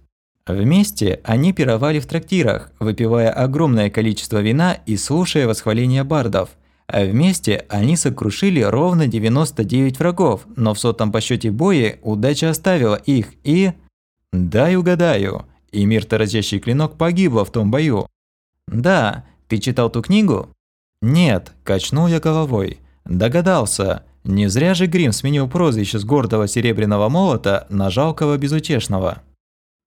[SPEAKER 1] Вместе они пировали в трактирах, выпивая огромное количество вина и слушая восхваления бардов. А вместе они сокрушили ровно 99 врагов, но в сотом по счете бое удача оставила их и... Дай угадаю, и мир разящий клинок погибла в том бою. Да, ты читал ту книгу? Нет, качнул я головой. Догадался. Не зря же Грим сменил прозвище с гордого серебряного молота на жалкого безутешного.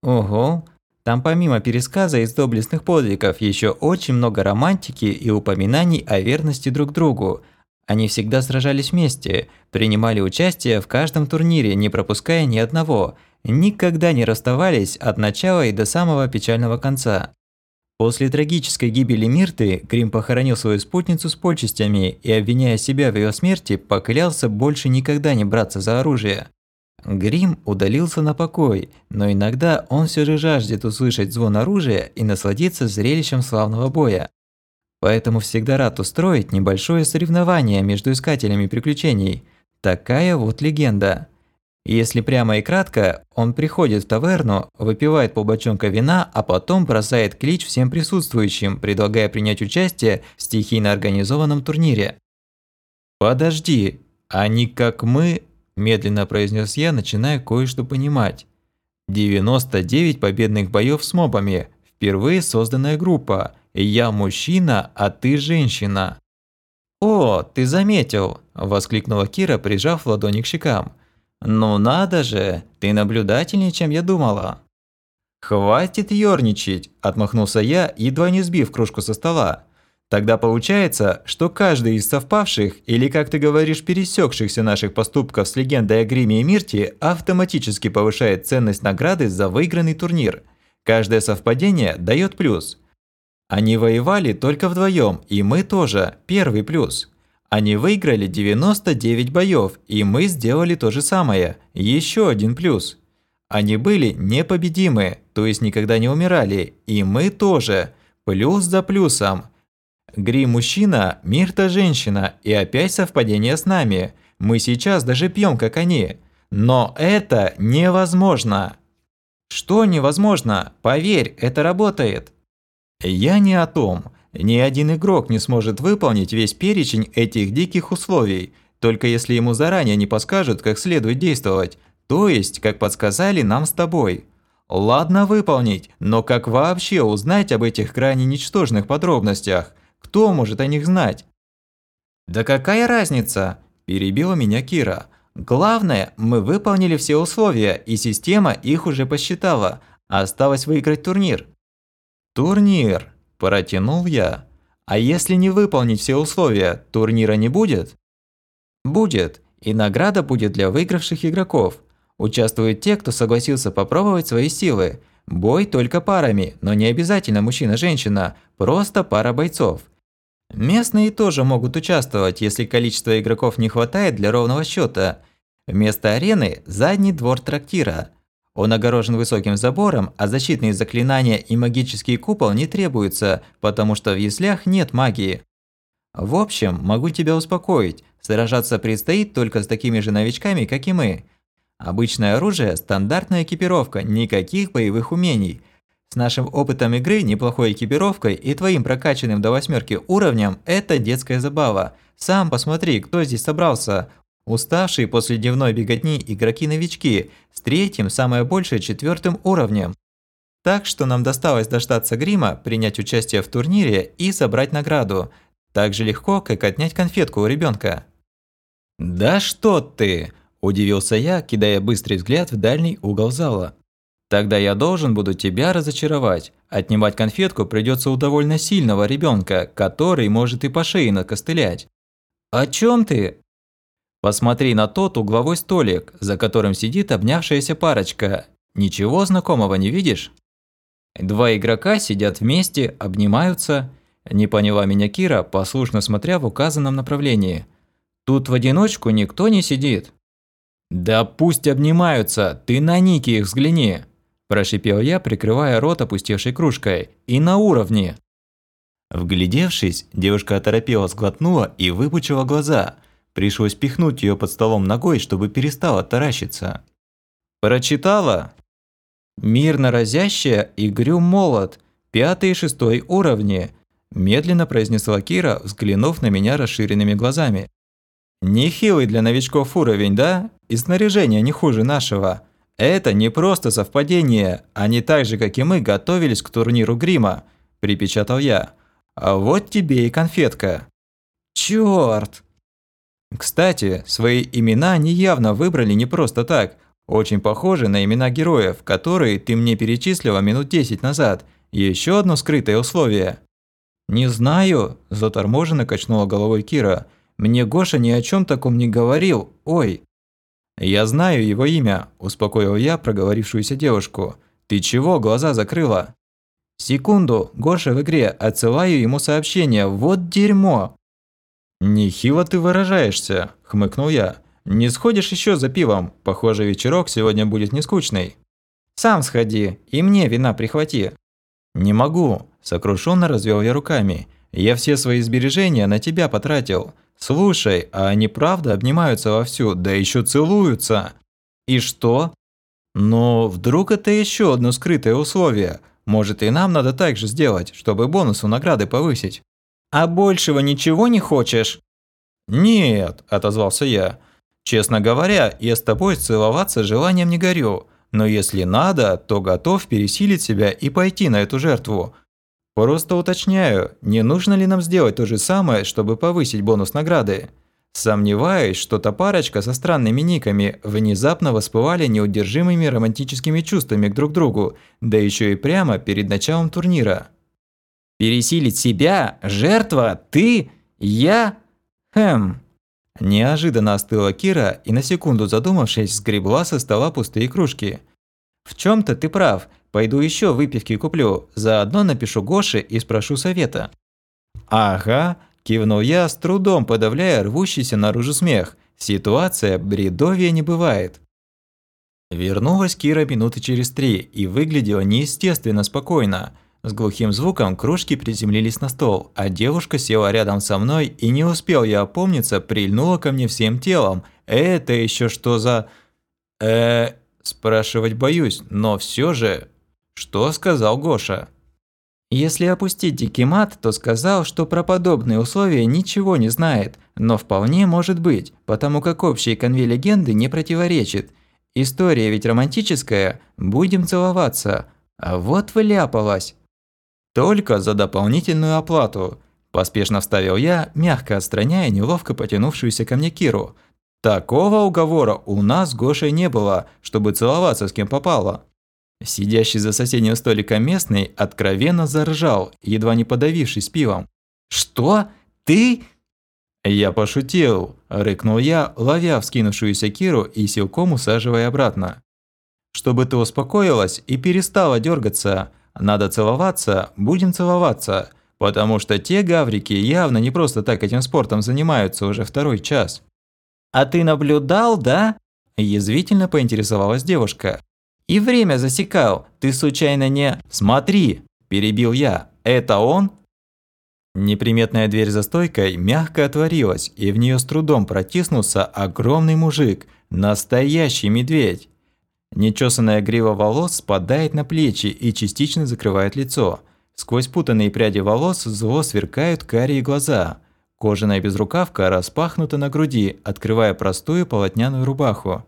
[SPEAKER 1] Ого, там помимо пересказа из доблестных подвигов еще очень много романтики и упоминаний о верности друг другу. Они всегда сражались вместе, принимали участие в каждом турнире, не пропуская ни одного, никогда не расставались от начала и до самого печального конца. После трагической гибели Мирты Грим похоронил свою спутницу с почестями и, обвиняя себя в ее смерти, поклялся больше никогда не браться за оружие. Грим удалился на покой, но иногда он все же жаждет услышать звон оружия и насладиться зрелищем славного боя. Поэтому всегда рад устроить небольшое соревнование между искателями приключений. Такая вот легенда. Если прямо и кратко, он приходит в таверну, выпивает полбочонка вина, а потом бросает клич всем присутствующим, предлагая принять участие в стихийно организованном турнире. «Подожди, они как мы медленно произнес я, начиная кое-что понимать. 99 победных боев с мобами. Впервые созданная группа. Я мужчина, а ты женщина. О, ты заметил, воскликнула Кира, прижав ладони к щекам. Ну надо же, ты наблюдательнее, чем я думала. «Хватит ёрничать!» – отмахнулся я, едва не сбив кружку со стола. Тогда получается, что каждый из совпавших, или, как ты говоришь, пересекшихся наших поступков с легендой о Гриме и Мирте автоматически повышает ценность награды за выигранный турнир. Каждое совпадение дает плюс. Они воевали только вдвоем, и мы тоже, первый плюс. Они выиграли 99 боев, и мы сделали то же самое, еще один плюс. Они были непобедимы, то есть никогда не умирали, и мы тоже, плюс за плюсом. Гри мужчина, Мирта женщина, и опять совпадение с нами. Мы сейчас даже пьем, как они. Но это невозможно. Что невозможно? Поверь, это работает. Я не о том. Ни один игрок не сможет выполнить весь перечень этих диких условий, только если ему заранее не подскажут, как следует действовать, то есть, как подсказали нам с тобой. Ладно выполнить, но как вообще узнать об этих крайне ничтожных подробностях? Кто может о них знать? Да какая разница? Перебила меня Кира. Главное, мы выполнили все условия, и система их уже посчитала. Осталось выиграть турнир. Турнир, протянул я. А если не выполнить все условия, турнира не будет? Будет, и награда будет для выигравших игроков. Участвуют те, кто согласился попробовать свои силы. Бой только парами, но не обязательно мужчина-женщина, просто пара бойцов. Местные тоже могут участвовать, если количества игроков не хватает для ровного счета. Вместо арены – задний двор трактира. Он огорожен высоким забором, а защитные заклинания и магический купол не требуются, потому что в яслях нет магии. В общем, могу тебя успокоить, сражаться предстоит только с такими же новичками, как и мы. Обычное оружие – стандартная экипировка, никаких боевых умений – с нашим опытом игры, неплохой экипировкой и твоим прокачанным до восьмерки уровнем – это детская забава. Сам посмотри, кто здесь собрался. Уставшие после дневной беготни игроки-новички с третьим, самое большее, четвертым уровнем. Так что нам досталось дождаться грима, принять участие в турнире и собрать награду. Так же легко, как отнять конфетку у ребенка. «Да что ты!» – удивился я, кидая быстрый взгляд в дальний угол зала. Тогда я должен буду тебя разочаровать. Отнимать конфетку придется у довольно сильного ребенка, который может и по шее накостылять. О чем ты? Посмотри на тот угловой столик, за которым сидит обнявшаяся парочка. Ничего знакомого не видишь? Два игрока сидят вместе, обнимаются. Не поняла меня Кира, послушно смотря в указанном направлении. Тут в одиночку никто не сидит. Да пусть обнимаются, ты на ники их взгляни. Прошипел я, прикрывая рот опустевшей кружкой. «И на уровне!»
[SPEAKER 5] Вглядевшись, девушка оторопела, сглотнула и выпучила глаза. Пришлось пихнуть ее под столом ногой, чтобы перестала таращиться.
[SPEAKER 1] «Прочитала?» «Мирно разящая и грюм молот, пятый и шестой уровни», медленно произнесла Кира, взглянув на меня расширенными глазами. «Нехилый для новичков уровень, да? И снаряжение не хуже нашего. Это не просто совпадение, они так же, как и мы, готовились к турниру грима», – припечатал я. «А вот тебе и конфетка». «Чёрт!» Кстати, свои имена они явно выбрали не просто так. Очень похожи на имена героев, которые ты мне перечислила минут 10 назад. Еще одно скрытое условие. «Не знаю», – заторможенно качнула головой Кира. «Мне Гоша ни о чем таком не говорил. Ой». «Я знаю его имя», – успокоил я проговорившуюся девушку. «Ты чего глаза закрыла?» «Секунду, Гоша в игре, отсылаю ему сообщение. Вот дерьмо!» «Нехило ты выражаешься», – хмыкнул я. «Не сходишь еще за пивом? Похоже, вечерок сегодня будет нескучный». «Сам сходи, и мне вина прихвати». «Не могу», – сокрушенно развел я руками. «Я все свои сбережения на тебя потратил. Слушай, а они правда обнимаются вовсю, да еще целуются. И что? Но вдруг это еще одно скрытое условие. Может и нам надо так же сделать, чтобы бонус у награды повысить. А большего ничего не хочешь? Нет, отозвался я. Честно говоря, я с тобой целоваться желанием не горю. Но если надо, то готов пересилить себя и пойти на эту жертву. Просто уточняю, не нужно ли нам сделать то же самое, чтобы повысить бонус награды? Сомневаюсь, что та парочка со странными никами внезапно воспывали неудержимыми романтическими чувствами к друг другу, да еще и прямо перед началом турнира. «Пересилить себя? Жертва? Ты? Я? Хм...» Неожиданно остыла Кира и на секунду задумавшись, сгребла со стола пустые кружки. «В чем то ты прав, Пойду еще выпивки куплю, заодно напишу Гоше и спрошу совета». «Ага», – кивнул я, с трудом подавляя рвущийся наружу смех. Ситуация бредовья не бывает. Вернулась Кира минуты через три и выглядела неестественно спокойно. С глухим звуком кружки приземлились на стол, а девушка села рядом со мной и не успел я опомниться, прильнула ко мне всем телом. «Это еще что за...» э спрашивать боюсь, но все же что сказал Гоша? Если опустить дикий мат, то сказал, что про подобные условия ничего не знает, но вполне может быть, потому как общей конве легенды не противоречит. История ведь романтическая, будем целоваться. А вот вляпалась. Только за дополнительную оплату. Поспешно вставил я, мягко отстраняя неловко потянувшуюся ко мне Киру. Такого уговора у нас с Гошей не было, чтобы целоваться с кем попало. Сидящий за соседним столиком местный откровенно заржал, едва не подавившись пивом. «Что? Ты?» «Я пошутил», – рыкнул я, ловя вскинувшуюся Киру и силком усаживая обратно. «Чтобы ты успокоилась и перестала дергаться. Надо целоваться, будем целоваться, потому что те гаврики явно не просто так этим спортом занимаются уже второй час». «А ты наблюдал, да?» – язвительно поинтересовалась девушка. И время засекал. Ты случайно не... Смотри, перебил я. Это он? Неприметная дверь за стойкой мягко отворилась, и в нее с трудом протиснулся огромный мужик, настоящий медведь. Нечесанная грива волос спадает на плечи и частично закрывает лицо. Сквозь путанные пряди волос зло сверкают карие глаза. Кожаная безрукавка распахнута на груди, открывая простую полотняную рубаху.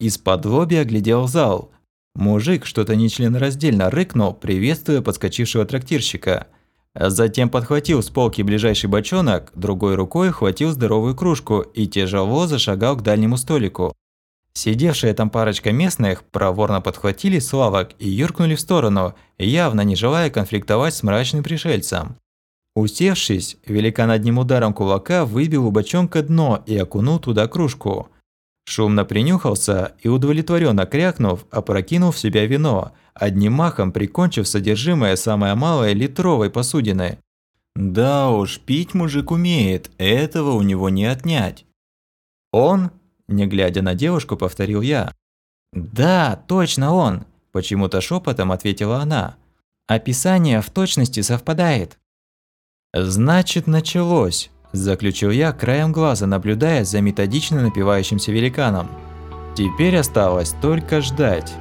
[SPEAKER 1] Из-под лоби оглядел зал, Мужик что-то нечленораздельно рыкнул, приветствуя подскочившего трактирщика. Затем подхватил с полки ближайший бочонок, другой рукой хватил здоровую кружку и тяжело зашагал к дальнему столику. Сидевшая там парочка местных проворно подхватили славок и юркнули в сторону, явно не желая конфликтовать с мрачным пришельцем. Усевшись, великан одним ударом кулака выбил у бочонка дно и окунул туда кружку. Шумно принюхался и, удовлетворенно крякнув, опрокинул в себя вино, одним махом прикончив содержимое самое малое литровой посудины. Да уж, пить мужик умеет, этого у него не отнять. Он, не глядя на девушку, повторил я. Да, точно он, почему-то шепотом ответила она. Описание в точности совпадает. Значит, началось, заключил я краем глаза, наблюдая за методично напивающимся великаном. Теперь осталось только ждать.